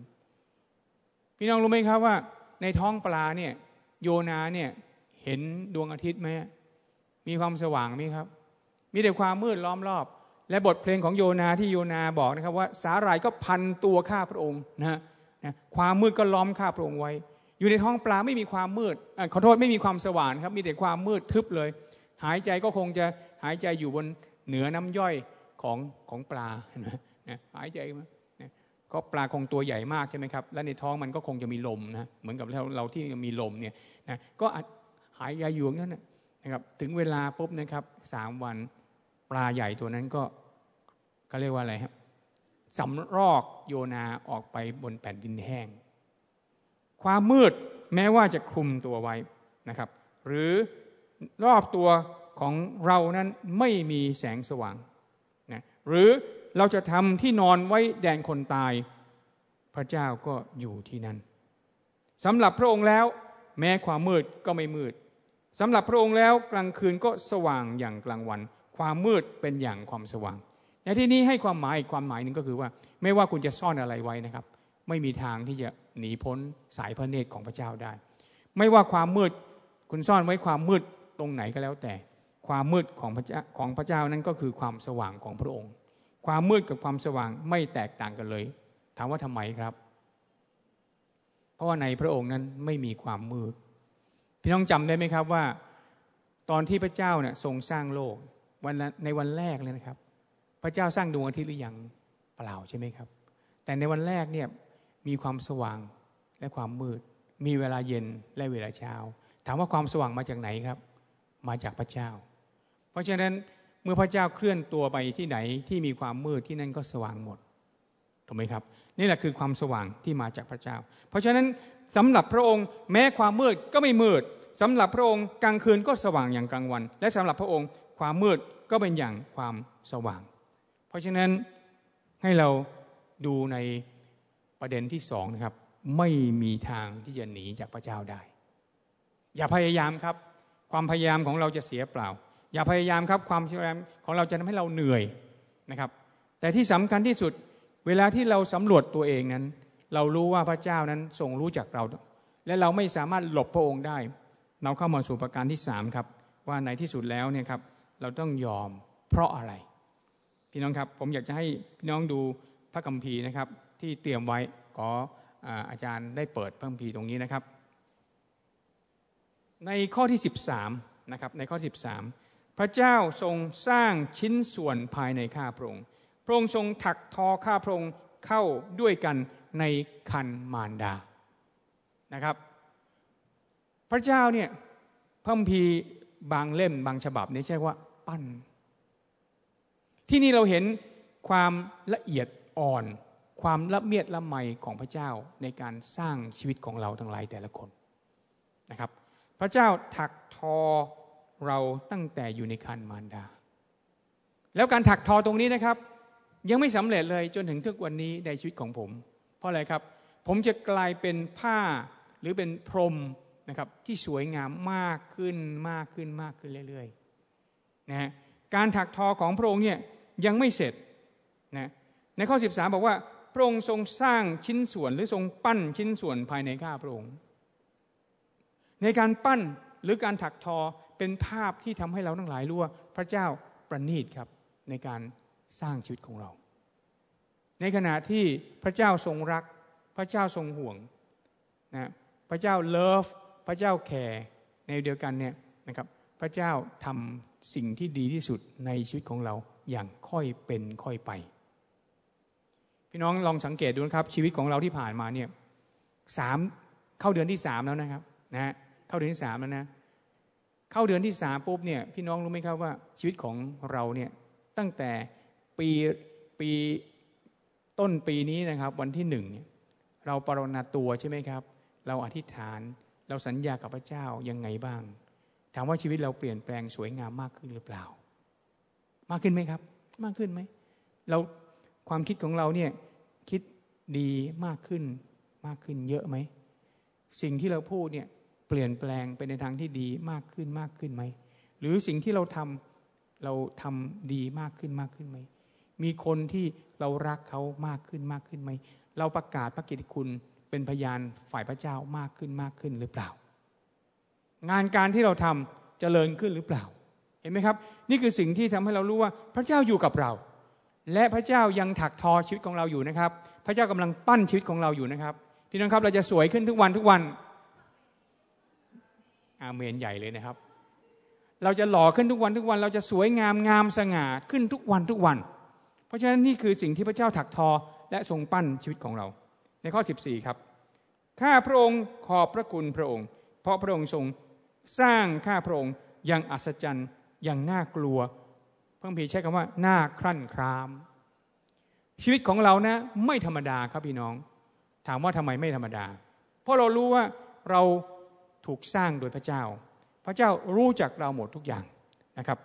พี่น้องรู้ไหมครับว่า ในท้องปลาเนี่ยโยนาเนี่ยเห็นดวงอาทิตย์ไหมมีความสว่างไหมครับ มีแต่ความมืดล้อมรอบ และบทเพลงของโยนาที่โยนาบอกนะครับว่า สาหร่ายก็พันตัวข้าพระองค์นะนะความมืดก็ล้อมข้าพระองค์ไว้ อยู่ในท้องปลาไม่มีความมืดขอโทษไม่มีความสว่างครับ มีแต่ความมืดทึบเลย หายใจก็คงจะหายใจอยู่บนเหนือน้ำย่อยของของปลานะนะหายใจมาก็ปลาคงตัวใหญ่มากใช่ไหมครับ และในท้องมันก็คงจะมีลมนะเหมือนกับเราเราที่มีลมเนี่ยนะก็หายใจอยู่นั้นนะครับถึงเวลาปุ๊บนะครับสามวันปลาใหญ่ตัวนั้นก็ก็เรียกว่าอะไรครับสำรอกโยนาออกไปบนแผ่นดินแห้ง ความมืดแม้ว่าจะคลุมตัวไว้นะครับ หรือ รอบตัวของเรานั้นไม่มีแสงสว่างนะหรือเราจะทำที่นอนไว้แดนคนตาย พระเจ้าก็อยู่ที่นั่นสำหรับพระองค์แล้ว แม้ความมืดก็ไม่มืดสำหรับพระองค์แล้วกลางคืนก็สว่างอย่างกลางวัน ความมืดเป็นอย่างความสว่างในที่นี้ให้ความหมายอีกความหมายหนึ่งก็คือว่า ไม่ว่าคุณจะซ่อนอะไรไว้นะครับ ไม่มีทางที่จะหนีพ้นสายพระเนตรของพระเจ้าได้ ไม่ว่าความมืดคุณซ่อนไว้ความมืด ตรงไหนก็แล้วแต่ ความมืดของพระเจ้าของพระเจ้านั้นก็คือความสว่างของพระองค์ ความมืดกับความสว่างไม่แตกต่างกันเลย ถามว่าทำไมครับ เพราะว่าในพระองค์นั้นไม่มีความมืด พี่น้องจำได้ไหมครับว่า ตอนที่พระเจ้าเนี่ยทรงสร้างโลกวันในวันแรกเลยนะครับ พระเจ้าสร้างดวงอาทิตย์หรือยังเปล่าใช่ไหมครับ แต่ในวันแรกเนี่ยมีความสว่างและความมืด มีเวลาเย็นและเวลาเช้า ถามว่าความสว่างมาจากไหนครับ มาจากพระเจ้า เพราะฉะนั้นเมื่อพระเจ้าเคลื่อนตัวไปที่ไหนที่มีความมืดที่นั่นก็สว่างหมดถูกไหมครับ นี่แหละคือความสว่างที่มาจากพระเจ้า เพราะฉะนั้นสำหรับพระองค์แม้ความมืดก็ไม่มืดสำหรับพระองค์กลางคืนก็สว่างอย่างกลางวัน และสำหรับพระองค์ความมืดก็เป็นอย่างความสว่าง เพราะฉะนั้นให้เราดูในประเด็นที่สองนะครับ ไม่มีทางที่จะหนีจากพระเจ้าได้ อย่าพยายามครับ ความพยายามของเราจะเสียเปล่า อย่าพยายามครับความพยายามของเราจะทำให้เราเหนื่อยนะครับ แต่ที่สำคัญที่สุดเวลาที่เราสำรวจตัวเองนั้น เรารู้ว่าพระเจ้านั้นทรงรู้จักเรา และเราไม่สามารถหลบพระองค์ได้ เราเข้ามาสู่ประการที่สามครับ ว่าในที่สุดแล้วเนี่ยครับเราต้องยอมเพราะอะไร พี่น้องครับผมอยากจะให้พี่น้องดูพระคัมภีร์นะครับ ที่เตรียมไว้ขออาจารย์ได้เปิดพระคัมภีร์ตรงนี้นะครับ ในข้อที่ 13นะครับในข้อ 13 พระเจ้าทรงสร้างชิ้นส่วนภายในข้าพระองค์พระองค์ทรงถักทอข้าพระองค์เข้าด้วยกันในคันมารดานะครับ พระเจ้าเนี่ยพระคัมภีบางเล่มบางฉบับนี่ใช่ว่าปั้น ที่นี่เราเห็นความละเอียดอ่อน ความละเมียดละไมของพระเจ้าในการสร้างชีวิตของเราทั้งหลายแต่ละคนนะครับ พระเจ้าถักทอเราตั้งแต่อยู่ในคันมารดา แล้วการถักทอตรงนี้นะครับ ยังไม่สำเร็จเลยจนถึงทุกวันนี้ในชีวิตของผม เพราะอะไรครับ ผมจะกลายเป็นผ้าหรือเป็นพรมนะครับที่สวยงามมากขึ้นมากขึ้นมากขึ้นเรื่อยๆนะการถักทอของพระองค์เนี่ยยังไม่เสร็จนะในข้อ 13 บอกว่าพระองค์ทรงสร้างชิ้นส่วนหรือทรงปั้นชิ้นส่วนภายในข้าพระองค์ ในการปั้นหรือการถักทอเป็นภาพที่ทำให้เราทั้งหลายรู้ว่าพระเจ้าประณีตครับในการสร้างชีวิตของเรา ในขณะที่พระเจ้าทรงรัก พระเจ้าทรงห่วงนะพระเจ้าเลิฟพระเจ้าแคร์ในเดียวกันเนี่ยนะครับพระเจ้าทำสิ่งที่ดีที่สุดในชีวิตของเราอย่างค่อยเป็นค่อยไป พี่น้องลองสังเกตดูนะครับชีวิตของเราที่ผ่านมาเนี่ยสามเข้าเดือนที่สามแล้วนะครับนะ เข้าเดือนที่สามแล้วนะ เข้าเดือนที่สามปุ๊บเนี่ยพี่น้องรู้ไหมครับว่าชีวิตของเราเนี่ยตั้งแต่ปีปีต้นปีนี้นะครับ วันที่หนึ่งเนี่ยเราปรนนาตัวใช่ไหมครับ เราอธิษฐานเราสัญญากับพระเจ้ายังไงบ้าง ถามว่าชีวิตเราเปลี่ยนแปลงสวยงามมากขึ้นหรือเปล่า มากขึ้นไหมครับ มากขึ้นไหมเราความคิดของเราเนี่ยคิดดีมากขึ้นมากขึ้นเยอะไหม สิ่งที่เราพูดเนี่ย เปลี่ยนแปลงไปในทางที่ดีมากขึ้นมากขึ้นไหม หรือสิ่งที่เราทำเราทำดีมากขึ้นมากขึ้นไหม มีคนที่เรารักเขามากขึ้นมากขึ้นไหม เราประกาศพระกิตติคุณเป็นพยานฝ่ายพระเจ้ามากขึ้นมากขึ้นหรือเปล่า งานการที่เราทำเจริญขึ้นหรือเปล่า เห็นไหมครับ นี่คือสิ่งที่ทำให้เรารู้ว่าพระเจ้าอยู่กับเรา และพระเจ้ายังถักทอชีวิตของเราอยู่นะครับ พระเจ้ากำลังปั้นชีวิตของเราอยู่นะครับพี่น้องครับเราจะสวยขึ้นทุกวันทุกวัน อาเมนใหญ่เลยนะครับ เราจะหล่อขึ้นทุกวันทุกวันเราจะสวยงามงามสง่าขึ้นทุกวันทุกวัน เพราะฉะนั้นนี่คือสิ่งที่พระเจ้าถักทอและทรงปั้นชีวิตของเรา ในข้อ 14 ครับข้าพระองค์ขอบพระคุณพระองค์ เพราะพระองค์ทรงสร้างข้าพระองค์อย่างอัศจรรย์อย่างน่ากลัวพระพีใช้คำว่าน่าครั่นคราม ชีวิตของเรานะไม่ธรรมดาครับพี่น้อง ถามว่าทำไมไม่ธรรมดา เพราะเรารู้ว่าเรา ถูกสร้างโดยพระเจ้า พระเจ้ารู้จักเราหมดทุกอย่างนะครับ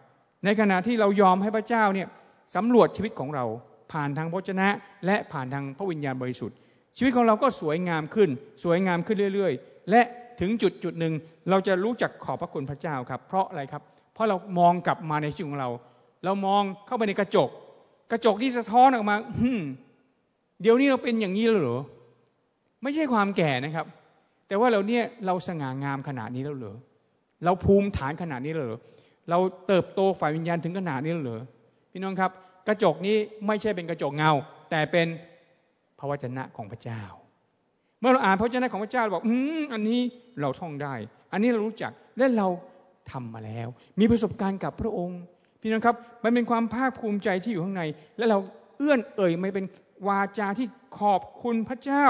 ในขณะที่เรายอมให้พระเจ้าเนี่ยสำรวจชีวิตของเราผ่านทางพระเจนะ และผ่านทางพระวิญญาณบริสุทธิ์ ชีวิตของเราก็สวยงามขึ้น สวยงามขึ้นเรื่อย ๆ และถึงจุดจุดหนึ่งเราจะรู้จักขอบพระคุณพระเจ้าครับ เพราะอะไรครับ เพราะเรามองกลับมาในชีวิตของเรา เรามองเข้าไปในกระจก กระจกที่สะท้อนออกมาเดี๋ยวนี้เราเป็นอย่างนี้แล้วหรอไม่ใช่ความแก่นะครับ แต่ว่าเราเนี่ยเราสง่างามขนาดนี้แล้วเหรอเราภูมิฐานขนาดนี้แล้วเหรอเราเติบโตฝ่ายวิญญาณถึงขนาดนี้แล้วเหรอพี่น้องครับ กระจกนี้ไม่ใช่เป็นกระจกเงา แต่เป็นพระวจนะของพระเจ้า เมื่อเราอ่านพระวจนะของพระเจ้าเราบอกอืมอันนี้เราท่องได้ อันนี้เรารู้จักและเราทำมาแล้ว มีประสบการณ์กับพระองค์ พี่น้องครับ มันเป็นความภาคภูมิใจที่อยู่ข้างใน และเราเอื้อนเอ่ยไม่เป็นวาจาที่ขอบคุณพระเจ้า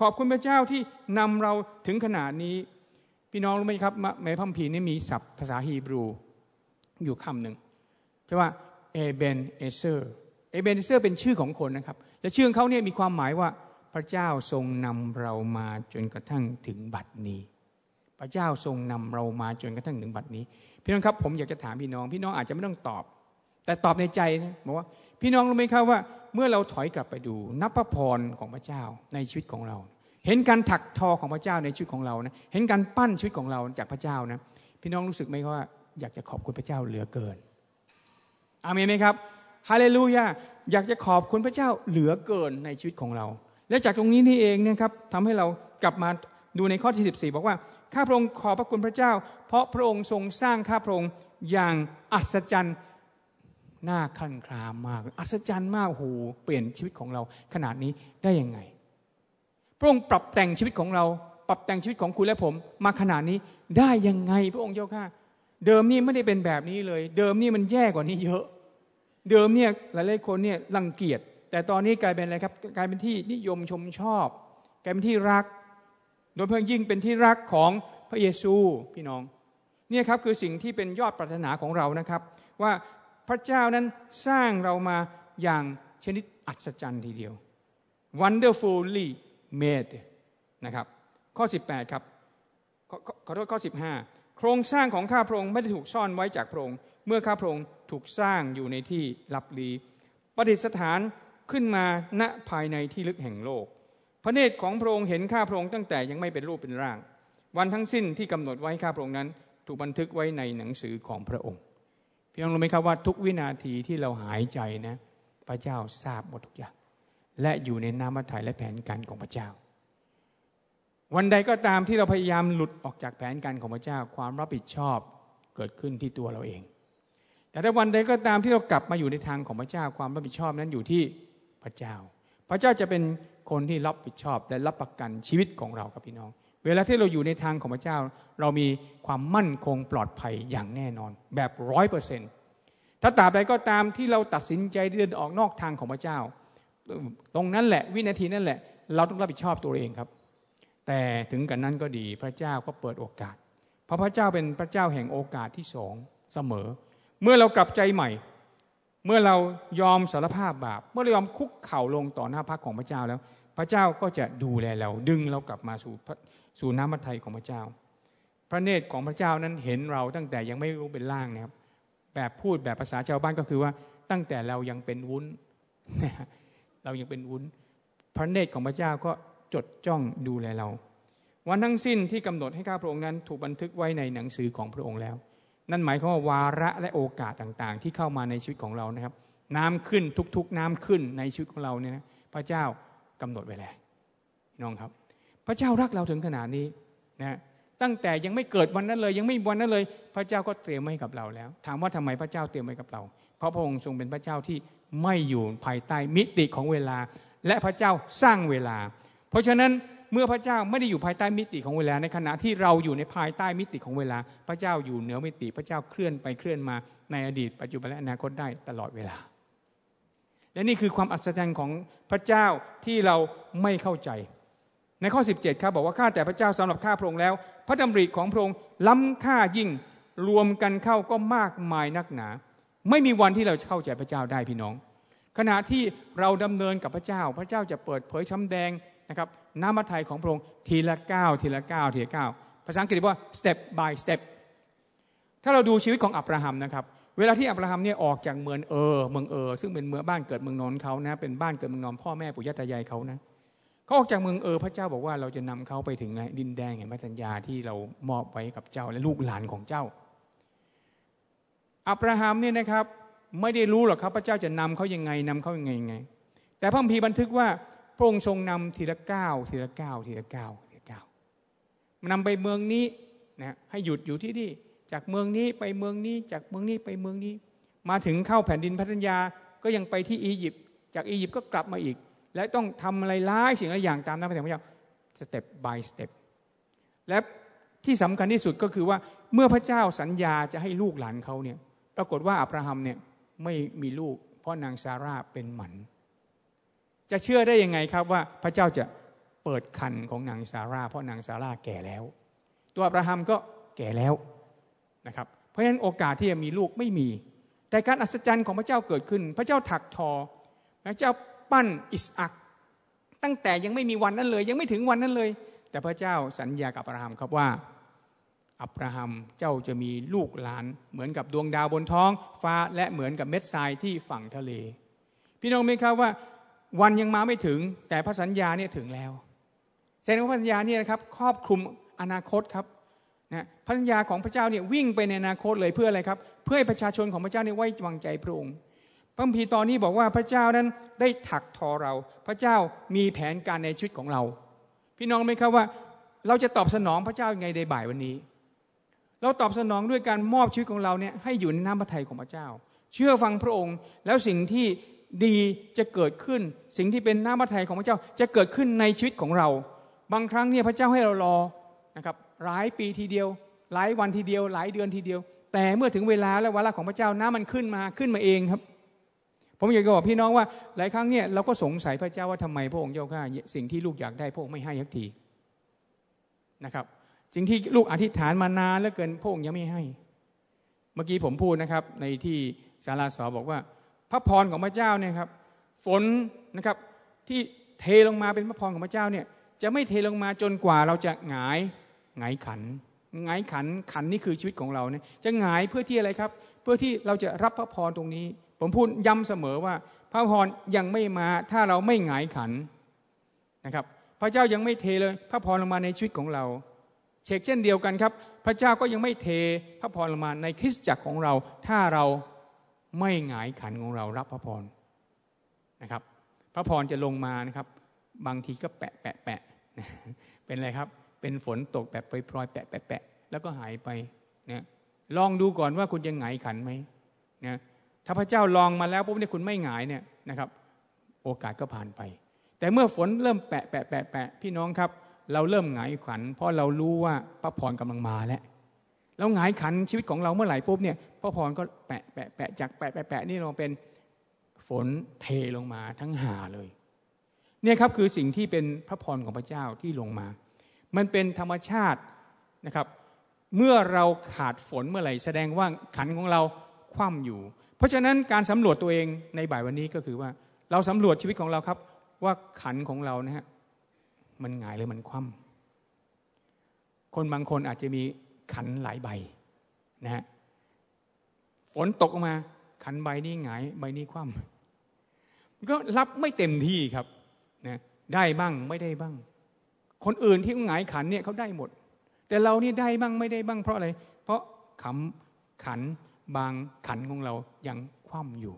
ขอบคุณพระเจ้าที่นำเราถึงขนาดนี้ พี่น้องรู้ไหมครับในพระคัมภีร์นี่มีศัพท์ภาษาฮีบรูอยู่คำหนึ่งชื่อว่าเอเบนเอเซอร์เอเบนเอเซอร์เป็นชื่อของคนนะครับ และชื่อของเขาเนี่ยมีความหมายว่าพระเจ้าทรงนำเรามาจนกระทั่งถึงบัดนี้ พระเจ้าทรงนำเรามาจนกระทั่งถึงบัดนี้ พี่น้องครับผมอยากจะถามพี่น้อง พี่น้องอาจจะไม่ต้องตอบ แต่ตอบในใจนะบอกว่า พี่น้องรู้ไหมครับว่า เมื่อเราถอยกลับไปดูนับพระพรของพระเจ้าในชีวิตของเรา เห็นการถักทอของพระเจ้าในชีวิตของเรานะเห็นการปั้นชีวิตของเราจากพระเจ้านะพี่น้องรู้สึกไหมว่าอยากจะขอบคุณพระเจ้าเหลือเกินอามนไหมครับฮาเลลูยาอยากจะขอบคุณพระเจ้าเหลือเกินในชีวิตของเรา และจากตรงนี้นี่เองนะครับทำให้เรากลับมาดูในข้อที่ 14 บอกว่าข้าพระองค์ขอพระคุณพระเจ้า เพราะพระองค์ทรงสร้างข้าพระองค์อย่างอัศจรรย์ น่าขั้นครามมาก อัศจรรย์มากโหเปลี่ยนชีวิตของเราขนาดนี้ได้ยังไง พระองค์ปรับแต่งชีวิตของเรา ปรับแต่งชีวิตของคุณและผม มาขนาดนี้ได้ยังไง พระองค์เจ้าข้าเดิมนี่ไม่ได้เป็นแบบนี้เลย เดิมนี่มันแย่กว่านี้เยอะ เดิมเนี่ยหลายๆคนเนี่ยรังเกียจ แต่ตอนนี้กลายเป็นอะไรครับ กลายเป็นที่นิยมชมชอบ กลายเป็นที่รัก โดยเพิ่งยิ่งเป็นที่รักของพระเยซูพี่น้อง เนี่ยครับคือสิ่งที่เป็นยอดปรารถนาของเรานะครับ ว่า พระเจ้านั้นสร้างเรามาอย่างชนิดอัศจรรย์ทีเดียว wonderfully made นะครับ ข้อ 18 ครับ ขอโทษข้อ 15 โครงสร้างของข้าพระองค์ไม่ได้ถูกซ่อนไว้จากพระองค์ เมื่อข้าพระองค์ถูกสร้างอยู่ในที่ลับลีประดิษฐานขึ้นมาณภายในที่ลึกแห่งโลก พระเนตรของพระองค์เห็นข้าพระองค์ตั้งแต่ยังไม่เป็นรูปเป็นร่าง วันทั้งสิ้นที่กำหนดไว้ข้าพระองค์นั้น ถูกบันทึกไว้ในหนังสือของพระองค์ พี่น้องรู้ไหมครับว่าทุกวินาทีที่เราหายใจนะ พระเจ้าทราบหมดทุกอย่าง และอยู่ในน้ำมัทยและแผนการของพระเจ้า วันใดก็ตามที่เราพยายามหลุดออกจากแผนการของพระเจ้า ความรับผิดชอบเกิดขึ้นที่ตัวเราเอง แต่ถ้าวันใดก็ตามที่เรากลับมาอยู่ในทางของพระเจ้า ความรับผิดชอบนั้นอยู่ที่พระเจ้า พระเจ้าจะเป็นคนที่รับผิดชอบและรับประกันชีวิตของเราครับพี่น้อง เวลาที่เราอยู่ในทางของพระเจ้า เรามีความมั่นคงปลอดภัยอย่างแน่นอน แบบร้อยเปอร์เซ็นต์ถ้าตราบใดก็ตามที่เราตัดสินใจเดินออกนอกทางของพระเจ้า ตรงนั้นแหละวินาทีนั่นแหละ เราต้องรับผิดชอบตัวเองครับ แต่ถึงกันนั้นก็ดีพระเจ้าก็เปิดโอกาส เพราะพระเจ้าเป็นพระเจ้าแห่งโอกาสที่สองเสมอ เมื่อเรากลับใจใหม่ เมื่อเรายอมสารภาพบาปเมื่อเรายอมคุกเข่าลงต่อหน้าพระของพระเจ้าแล้ว พระเจ้าก็จะดูแลเราดึงเรากลับมาสู่ สู่น้ำมัทไทยของพระเจ้า พระเนตรของพระเจ้านั้นเห็นเราตั้งแต่ยังไม่รู้เป็นล่างนะครับ แบบพูดแบบภาษาชาวบ้านก็คือว่าตั้งแต่เรายังเป็นวุ้น เรายังเป็นวุ้น พระเนตรของพระเจ้าก็จดจ้องดูแลเรา วันทั้งสิ้นที่กำหนดให้ข้าพระองค์นั้น ถูกบันทึกไว้ในหนังสือของพระองค์แล้ว นั่นหมายความว่าวาระและโอกาสต่างๆ ที่เข้ามาในชีวิตของเรานะครับ น้ำขึ้นทุกๆ น้ำขึ้นในชีวิตของเราเนี่ยนะพระเจ้ากำหนดไว้แล้วน้องครับ พระเจ้ารักเราถึงขนาดนี้นะตั้งแต่ยังไม่เกิดวันนั้นเลย ยังไม่วันนั้นเลย พระเจ้าก็เตรียมไว้กับเราแล้ว ถามว่าทำไมพระเจ้าเตรียมไว้กับเรา เพราะพระองค์ทรงเป็นพระเจ้าที่ไม่อยู่ภายใต้มิติของเวลา และพระเจ้าสร้างเวลา เพราะฉะนั้นเมื่อพระเจ้าไม่ได้อยู่ภายใต้มิติของเวลา ในขณะที่เราอยู่ในภายใต้มิติของเวลา พระเจ้าอยู่เหนือมิติ พระเจ้าเคลื่อนไปเคลื่อนมาในอดีต ปัจจุบันและอนาคตได้ตลอดเวลา และนี่คือความอัศจรรย์ของพระเจ้าที่เราไม่เข้าใจ ในข้อ 17ครับบอกว่าข้าแต่พระเจ้าสำหรับข้าพระองค์แล้ว พระดำริของพระองค์ล้ำค่ายิ่งรวมกันเข้าก็มากมายนักหนา ไม่มีวันที่เราเข้าใจพระเจ้าได้พี่น้อง ขณะที่เราดำเนินกับพระเจ้า พระเจ้าจะเปิดเผยช้ำแดงนะครับน้ำมัทไทยของพระองค์ทีละก้าวทีละก้าวทีละก้าวภาษาอังกฤษว่า step by step ถ้าเราดูชีวิตของอับราฮัมนะครับเวลาที่อับราฮัมเนี่ยออกจากเมืองเออเมืองเออซึ่งเป็นเมืองบ้านเกิดเมืองนอนเขานะเป็นบ้านเกิดเมืองนอนพ่อแม่ปู่ย่าตายายเขานะ เขาออกจากเมืองเออพระเจ้าบอกว่าเราจะนำเขาไปถึงดินแดงแห่งพระสัญญาที่เรามอบไว้กับเจ้าและลูกหลานของเจ้า อับราฮัมเนี่ยนะครับ ไม่ได้รู้หรอกครับพระเจ้าจะนำเขายังไงนำเขายังไงยังไง แต่พระคัมภีร์บันทึกว่าพระองค์ทรงนำทีละก้าวทีละก้าวทีละก้าวทีละก้าวนำไปเมืองนี้นะให้หยุดอยู่ที่นี่จากเมืองนี้ไปเมืองนี้ จากเมืองนี้ไปเมืองนี้ มาถึงเข้าแผ่นดินพันธสัญญาก็ยังไปที่อียิปต์จากอียิปต์ก็กลับมาอีก และต้องทำอะไรหลายสิ่งหลายอย่างตามน้ำพระทัยพระเจ้าสเต็ป by สเต็ปและที่สำคัญที่สุดก็คือว่าเมื่อพระเจ้าสัญญาจะให้ลูกหลานเขาเนี่ยปรากฏว่าอับราฮัมเนี่ยไม่มีลูก เพราะนางซาร่าเป็นหมัน จะเชื่อได้ยังไงครับว่าพระเจ้าจะเปิดคันของนางซาร่า เพราะนางซาร่าแก่แล้ว ตัวอับราฮัมก็แก่แล้วนะครับ เพราะฉะนั้นโอกาสที่จะมีลูกไม่มี แต่การอัศจรรย์ของพระเจ้าเกิดขึ้น พระเจ้าถักทอ พระเจ้า ปั้นอิสอัก ตั้งแต่ยังไม่มีวันนั้นเลย ยังไม่ถึงวันนั้นเลย แต่พระเจ้าสัญญากับอับราฮัมครับว่าอับราฮัมเจ้าจะมีลูกหลาน เหมือนกับดวงดาวบนท้อง ฟ้าและเหมือนกับเม็ดทรายที่ฝั่งทะเล พี่น้องไหมครับว่า วันยังมาไม่ถึง แต่พระสัญญาเนี่ยถึงแล้วแสดงว่าพระสัญญาเนี่ยนะครับครอบคลุมอนาคตครับนะพระสัญญาของพระเจ้าเนี่ยวิ่งไปในอนาคตเลยเพื่ออะไรครับ เพื่อให้ประชาชนของพระเจ้าเนี่ยไว้วางใจพระองค์ ระพีตอนนี้บอกว่าพระเจ้านั้นได้ถักทอเรา พระเจ้ามีแผนการในชีวิตของเรา พี่น้องไหมครับว่า เราจะตอบสนองพระเจ้ายังไงในบ่ายวันนี้ เราตอบสนองด้วยการมอบชีวิตของเราเนี่ยให้อยู่ในน้ำพระทัยของพระเจ้า เชื่อฟังพระองค์ แล้วสิ่งที่ดีจะเกิดขึ้น สิ่งที่เป็นน้ำพระทัยของพระเจ้าจะเกิดขึ้นในชีวิตของเรา บางครั้งเนี่ยพระเจ้าให้เรารอนะครับหลายปีทีเดียว หลายวันทีเดียว หลายเดือนทีเดียว แต่เมื่อถึงเวลาและวาระของพระเจ้าน้ำมันขึ้นมาขึ้นมาเองครับ ผมอยากจะบอกพี่น้องว่าหลายครั้งเนี่ยเราก็สงสัยพระเจ้าว่าทำไมพระองค์เจ้าข้าสิ่งที่ลูกอยากได้พระองค์ไม่ให้ยักทีนะครับสิ่งที่ลูกอธิษฐานมานานแล้วเกินพระองค์ยังไม่ให้ เมื่อกี้ผมพูดนะครับ ในที่สาราสอบอกว่า พระพรของพระเจ้าเนี่ยครับ ฝนนะครับที่เทลงมาเป็นพระพรของพระเจ้าเนี่ย จะไม่เทลงมาจนกว่าเราจะหงายหงายขันหงายขันขันนี่คือชีวิตของเราเนี่ยจะหงายเพื่อที่อะไรครับ เพื่อที่เราจะรับพระพรตรงนี้ ผมพูดย้ำเสมอว่า พระพรยังไม่มาถ้าเราไม่หงายขันนะครับ พระเจ้ายังไม่เทเลย พระพรลงมาในชีวิตของเรา เชกเช่นเดียวกันครับ พระเจ้าก็ยังไม่เทพระพรลงมาในคริสตจักรของเรา ถ้าเราไม่หงายขันของเรารับพระพรนะครับ พระพรจะลงมานะครับ บางทีก็แปะแปะแปะเป็นอะไรครับ เป็นฝนตกแบบปล่อยๆแปะแปะแปะแล้วก็หายไปนะลองดูก่อนว่าคุณจะหงายขันไหมนะ ถ้าพระเจ้าลองมาแล้วปุ๊บเนี่ยคุณไม่หงายเนี่ยนะครับ โอกาสก็ผ่านไป แต่เมื่อฝนเริ่มแปะแปะแปะแปะพี่น้องครับ เราเริ่มหงายขัน เพราะเรารู้ว่าพระพรกำลังมาแล้วแล้วหงายขันชีวิตของเราเมื่อไหร่ปุ๊บเนี่ยพระพรก็แปะแปะแปะจากแปะแปะแปะนี่เราเป็นฝนเทลงมาทั้งหาเลยเนี่ยครับคือสิ่งที่เป็นพระพรของพระเจ้าที่ลงมา มันเป็นธรรมชาตินะครับ เมื่อเราขาดฝนเมื่อไหร่แสดงว่าขันของเราคว่ำอยู่ เพราะฉะนั้นการสำรวจตัวเองในบ่ายวันนี้ก็คือว่า เราสำรวจชีวิตของเราครับ ว่าขันของเรานะฮะมันหงายหรือมันคว่ำคนบางคนอาจจะมีขันหลายใบนะฮะฝนตกมา ขันใบนี้หงายใบนี้คว่ำก็รับไม่เต็มที่ครับนะได้บ้างไม่ได้บ้าง คนอื่นที่หงายขันเนี่ยเขาได้หมด แต่เรานี่ได้บ้างไม่ได้บ้างเพราะอะไร เพราะขำขัน บางขันของเรายังคว่ำอยู่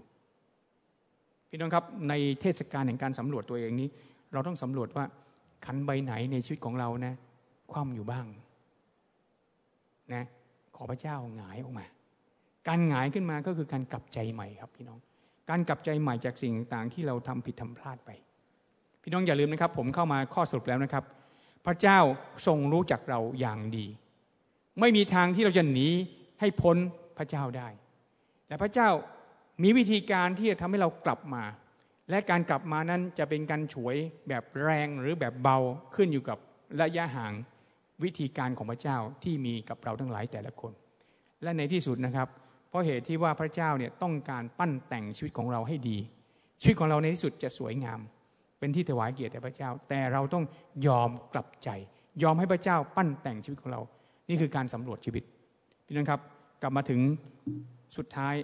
พี่น้องครับในเทศกาลแห่งการสำรวจตัวเองนี้ เราต้องสำรวจว่าขันใบไหนในชีวิตของเรานะคว่ำอยู่บ้างนะขอพระเจ้าหงายออกมา การหงายขึ้นมาก็คือการกลับใจใหม่ครับพี่น้อง การกลับใจใหม่จากสิ่งต่างที่เราทำผิดทำพลาดไป พี่น้องอย่าลืมนะครับ ผมเข้ามาข้อสรุปแล้วนะครับ พระเจ้าทรงรู้จักเราอย่างดี ไม่มีทางที่เราจะหนีให้พ้น พระเจ้าได้ แต่พระเจ้ามีวิธีการที่จะทำให้เรากลับมา และการกลับมานั้นจะเป็นการฉวยแบบแรงหรือแบบเบาขึ้นอยู่กับระยะห่างวิธีการของพระเจ้าที่มีกับเราทั้งหลายแต่ละคน และในที่สุดนะครับ เพราะเหตุที่ว่าพระเจ้าเนี่ยต้องการปั้นแต่งชีวิตของเราให้ดี ชีวิตของเราในที่สุดจะสวยงาม เป็นที่ถวายเกียรติแด่พระเจ้า แต่เราต้องยอมกลับใจ ยอมให้พระเจ้าปั้นแต่งชีวิตของเรา นี่คือการสำรวจชีวิตพี่น้องครับ กลับมาถึงสุดท้าย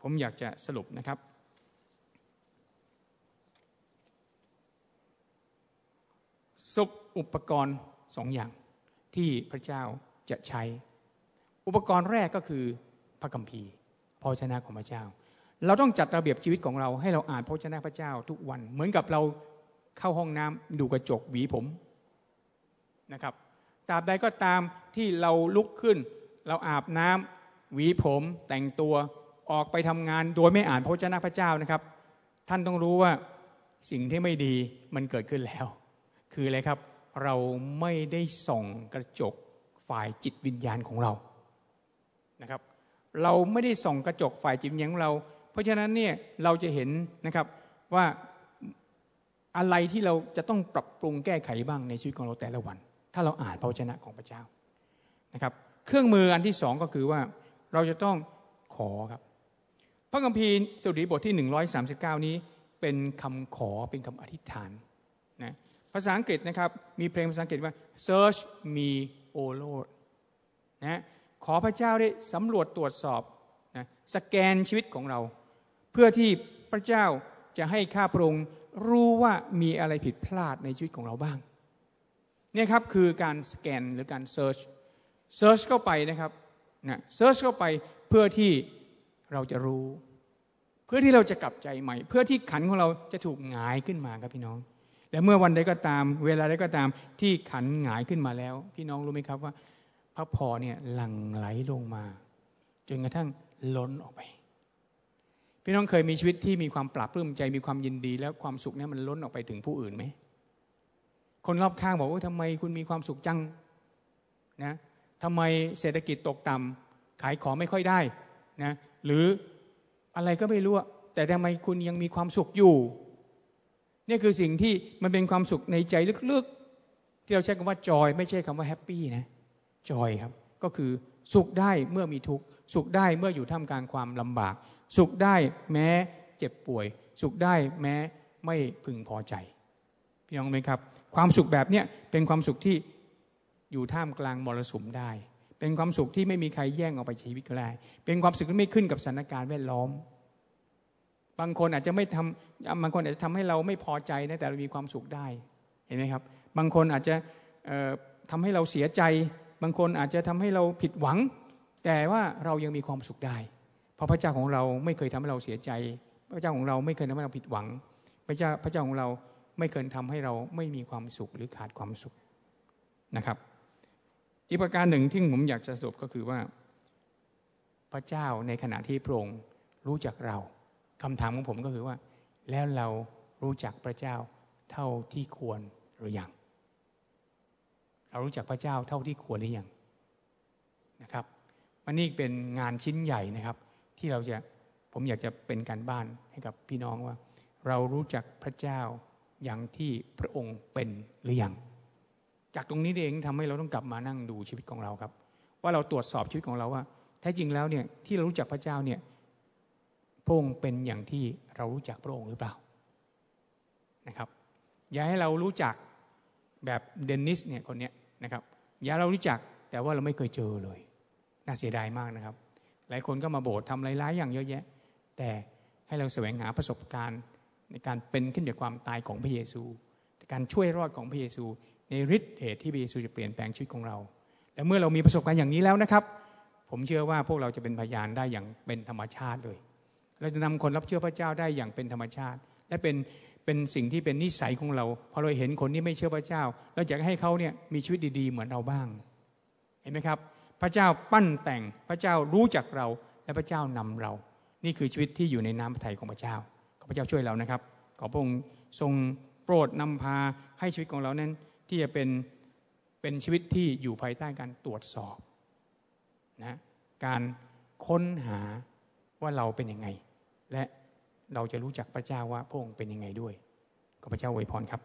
ผมอยากจะสรุปนะครับ สุอุปกรณ์สองอย่างที่พระเจ้าจะใช้ อุปกรณ์แรกก็คือพระคัมภีร์พระชนะของพระเจ้า เราต้องจัดระเบียบชีวิตของเราให้เราอ่านพระชนะพระเจ้าทุกวัน เหมือนกับเราเข้าห้องน้ำดูกระจกหวีผมนะครับตราบใดก็ตามที่เราลุกขึ้น เราอาบน้ำ หวีผมแต่งตัวออกไปทำงานโดยไม่อ่านพระชนะพระเจ้านะครับ ท่านต้องรู้ว่าสิ่งที่ไม่ดีมันเกิดขึ้นแล้ว คืออะไรครับ เราไม่ได้ส่องกระจกฝ่ายจิตวิญญาณของเรานะครับ เราไม่ได้ส่องกระจกฝ่ายจิตวิญญาณของเรา เพราะฉะนั้นเนี่ยเราจะเห็นนะครับว่าอะไรที่เราจะต้องปรับปรุงแก้ไขบ้างในชีวิตของเราแต่ละวัน ถ้าเราอ่านพระวจนะของพระเจ้านะครับ เครื่องมืออันที่สองก็คือว่า เราจะต้องขอครับ พระคัมภีร์สุดีบทที่ 139 นี้เป็นคำขอเป็นคำอธิษฐานนะภาษาอังกฤษนะครับ มีเพลงภาษาอังกฤษว่า search me o Lord นะขอพระเจ้าได้สำรวจตรวจสอบนะสแกนชีวิตของเรา เพื่อที่พระเจ้าจะให้ข้าพระองค์รู้ว่ามีอะไรผิดพลาดในชีวิตของเราบ้างเนี่ยครับคือการสแกนหรือการ search search เข้าไปนะครับ นะ search เข้าไปเพื่อที่เราจะรู้ เพื่อที่เราจะกลับใจใหม่ เพื่อที่ขันของเราจะถูกหงายขึ้นมาครับพี่น้อง และเมื่อวันใดก็ตาม เวลาใดก็ตามที่ขันหงายขึ้นมาแล้ว พี่น้องรู้ไหมครับว่า พระพรเนี่ยหลั่งไหลลงมา จนกระทั่งล้นออกไป พี่น้องเคยมีชีวิตที่มีความปราบปลื้มใจมีความยินดี แล้วความสุขนี้มันล้นออกไปถึงผู้อื่นไหมคนรอบข้างบอกว่าทำไมคุณมีความสุขจังนะ ทำไมเศรษฐกิจตกต่ำขายของไม่ค่อยได้นะหรืออะไรก็ไม่รู้แต่ทำไมคุณยังมีความสุขอยู่ นี่คือสิ่งที่มันเป็นความสุขในใจลึกๆ ที่เราใช้คำว่าจอย ไม่ใช่คำว่าแฮปปี้นะจอยครับ ก็คือสุขได้เมื่อมีทุกข์สุขได้เมื่ออยู่ท่ามกลางความลำบาก สุขได้แม้เจ็บป่วย สุขได้แม้ไม่พึงพอใจพี่น้องไหมครับ ความสุขแบบเนี้ยเป็นความสุขที่ อยู่ท่ามกลางมรสุมได้ เป็นความสุขที่ไม่มีใครแย่งเอาไปชีวิตก็ได้ เป็นความสุขที่ไม่ขึ้นกับสถานการณ์แวดล้อม บางคนอาจจะไม่ทำบางคนอาจจะทำให้เราไม่พอใจนะแต่เรามีความสุขได้เห็นไหมครับ บางคนอาจจะทำให้เราเสียใจ บางคนอาจจะทำให้เราผิดหวัง แต่ว่าเรายังมีความสุขได้ เพราะพระเจ้าของเราไม่เคยทำให้เราเสียใจ พระเจ้าของเราไม่เคยทำให้เราผิดหวัง พระเจ้าพระเจ้าของเราไม่เคยทำให้เราไม่มีความสุขหรือขาดความสุขนะครับ อีกประการหนึ่งที่ผมอยากจะสรุปก็คือว่า พระเจ้าในขณะที่พระองค์รู้จักเราคำถามของผมก็คือว่า แล้วเรารู้จักพระเจ้าเท่าที่ควรหรือยังเรารู้จักพระเจ้าเท่าที่ควรหรือยังนะครับวันนี้เป็นงานชิ้นใหญ่นะครับ ที่เราจะผมอยากจะเป็นการบ้านให้กับพี่น้องว่า เรารู้จักพระเจ้าอย่างที่พระองค์เป็นหรือยัง จากตรงนี้เองทำให้เราต้องกลับมานั่งดูชีวิตของเราครับ ว่าเราตรวจสอบชีวิตของเราว่าแท้จริงแล้วเนี่ยที่เรารู้จักพระเจ้าเนี่ยพระองค์เป็นอย่างที่เรารู้จักพระองค์หรือเปล่านะครับ อย่าให้เรารู้จักแบบเดนนิสเนี่ยคนเนี้ยนะครับอย่าเรารู้จักแต่ว่าเราไม่เคยเจอเลย น่าเสียดายมากนะครับ หลายคนก็มาโบสถ์ทำหลายๆอย่างเยอะแยะ แต่ให้เราแสวงหาประสบการณ์ในการเป็นขึ้นจากความตายของพระเยซู การช่วยรอดของพระเยซู ในฤทธิ์เหตุที่พระเยซูจะเปลี่ยนแปลงชีวิตของเรา และเมื่อเรามีประสบการณ์อย่างนี้แล้วนะครับ ผมเชื่อว่าพวกเราจะเป็นพยานได้อย่างเป็นธรรมชาติเลย เราจะนำคนรับเชื่อพระเจ้าได้อย่างเป็นธรรมชาติ และเป็นเป็นสิ่งที่เป็นนิสัยของเราพอเราเห็นคนที่ไม่เชื่อพระเจ้า เราอยากให้เขาเนี่ยมีชีวิตดีๆ เหมือนเราบ้าง เห็นไหมครับ พระเจ้าปั้นแต่งพระเจ้ารู้จักเราและพระเจ้านำเรา นี่คือชีวิตที่อยู่ในน้ำพระทัยของพระเจ้า ขอพระเจ้าช่วยเรานะครับ ขอพระองค์ทรงโปรดนำพาให้ชีวิตของเรานั้น ที่จะเป็นเป็นชีวิตที่อยู่ภายใต้การตรวจสอบนะการค้นหาว่าเราเป็นยังไง และเราจะรู้จักพระเจ้าว่าพระองค์เป็นยังไงด้วย ขอพระเจ้าอวยพรครับ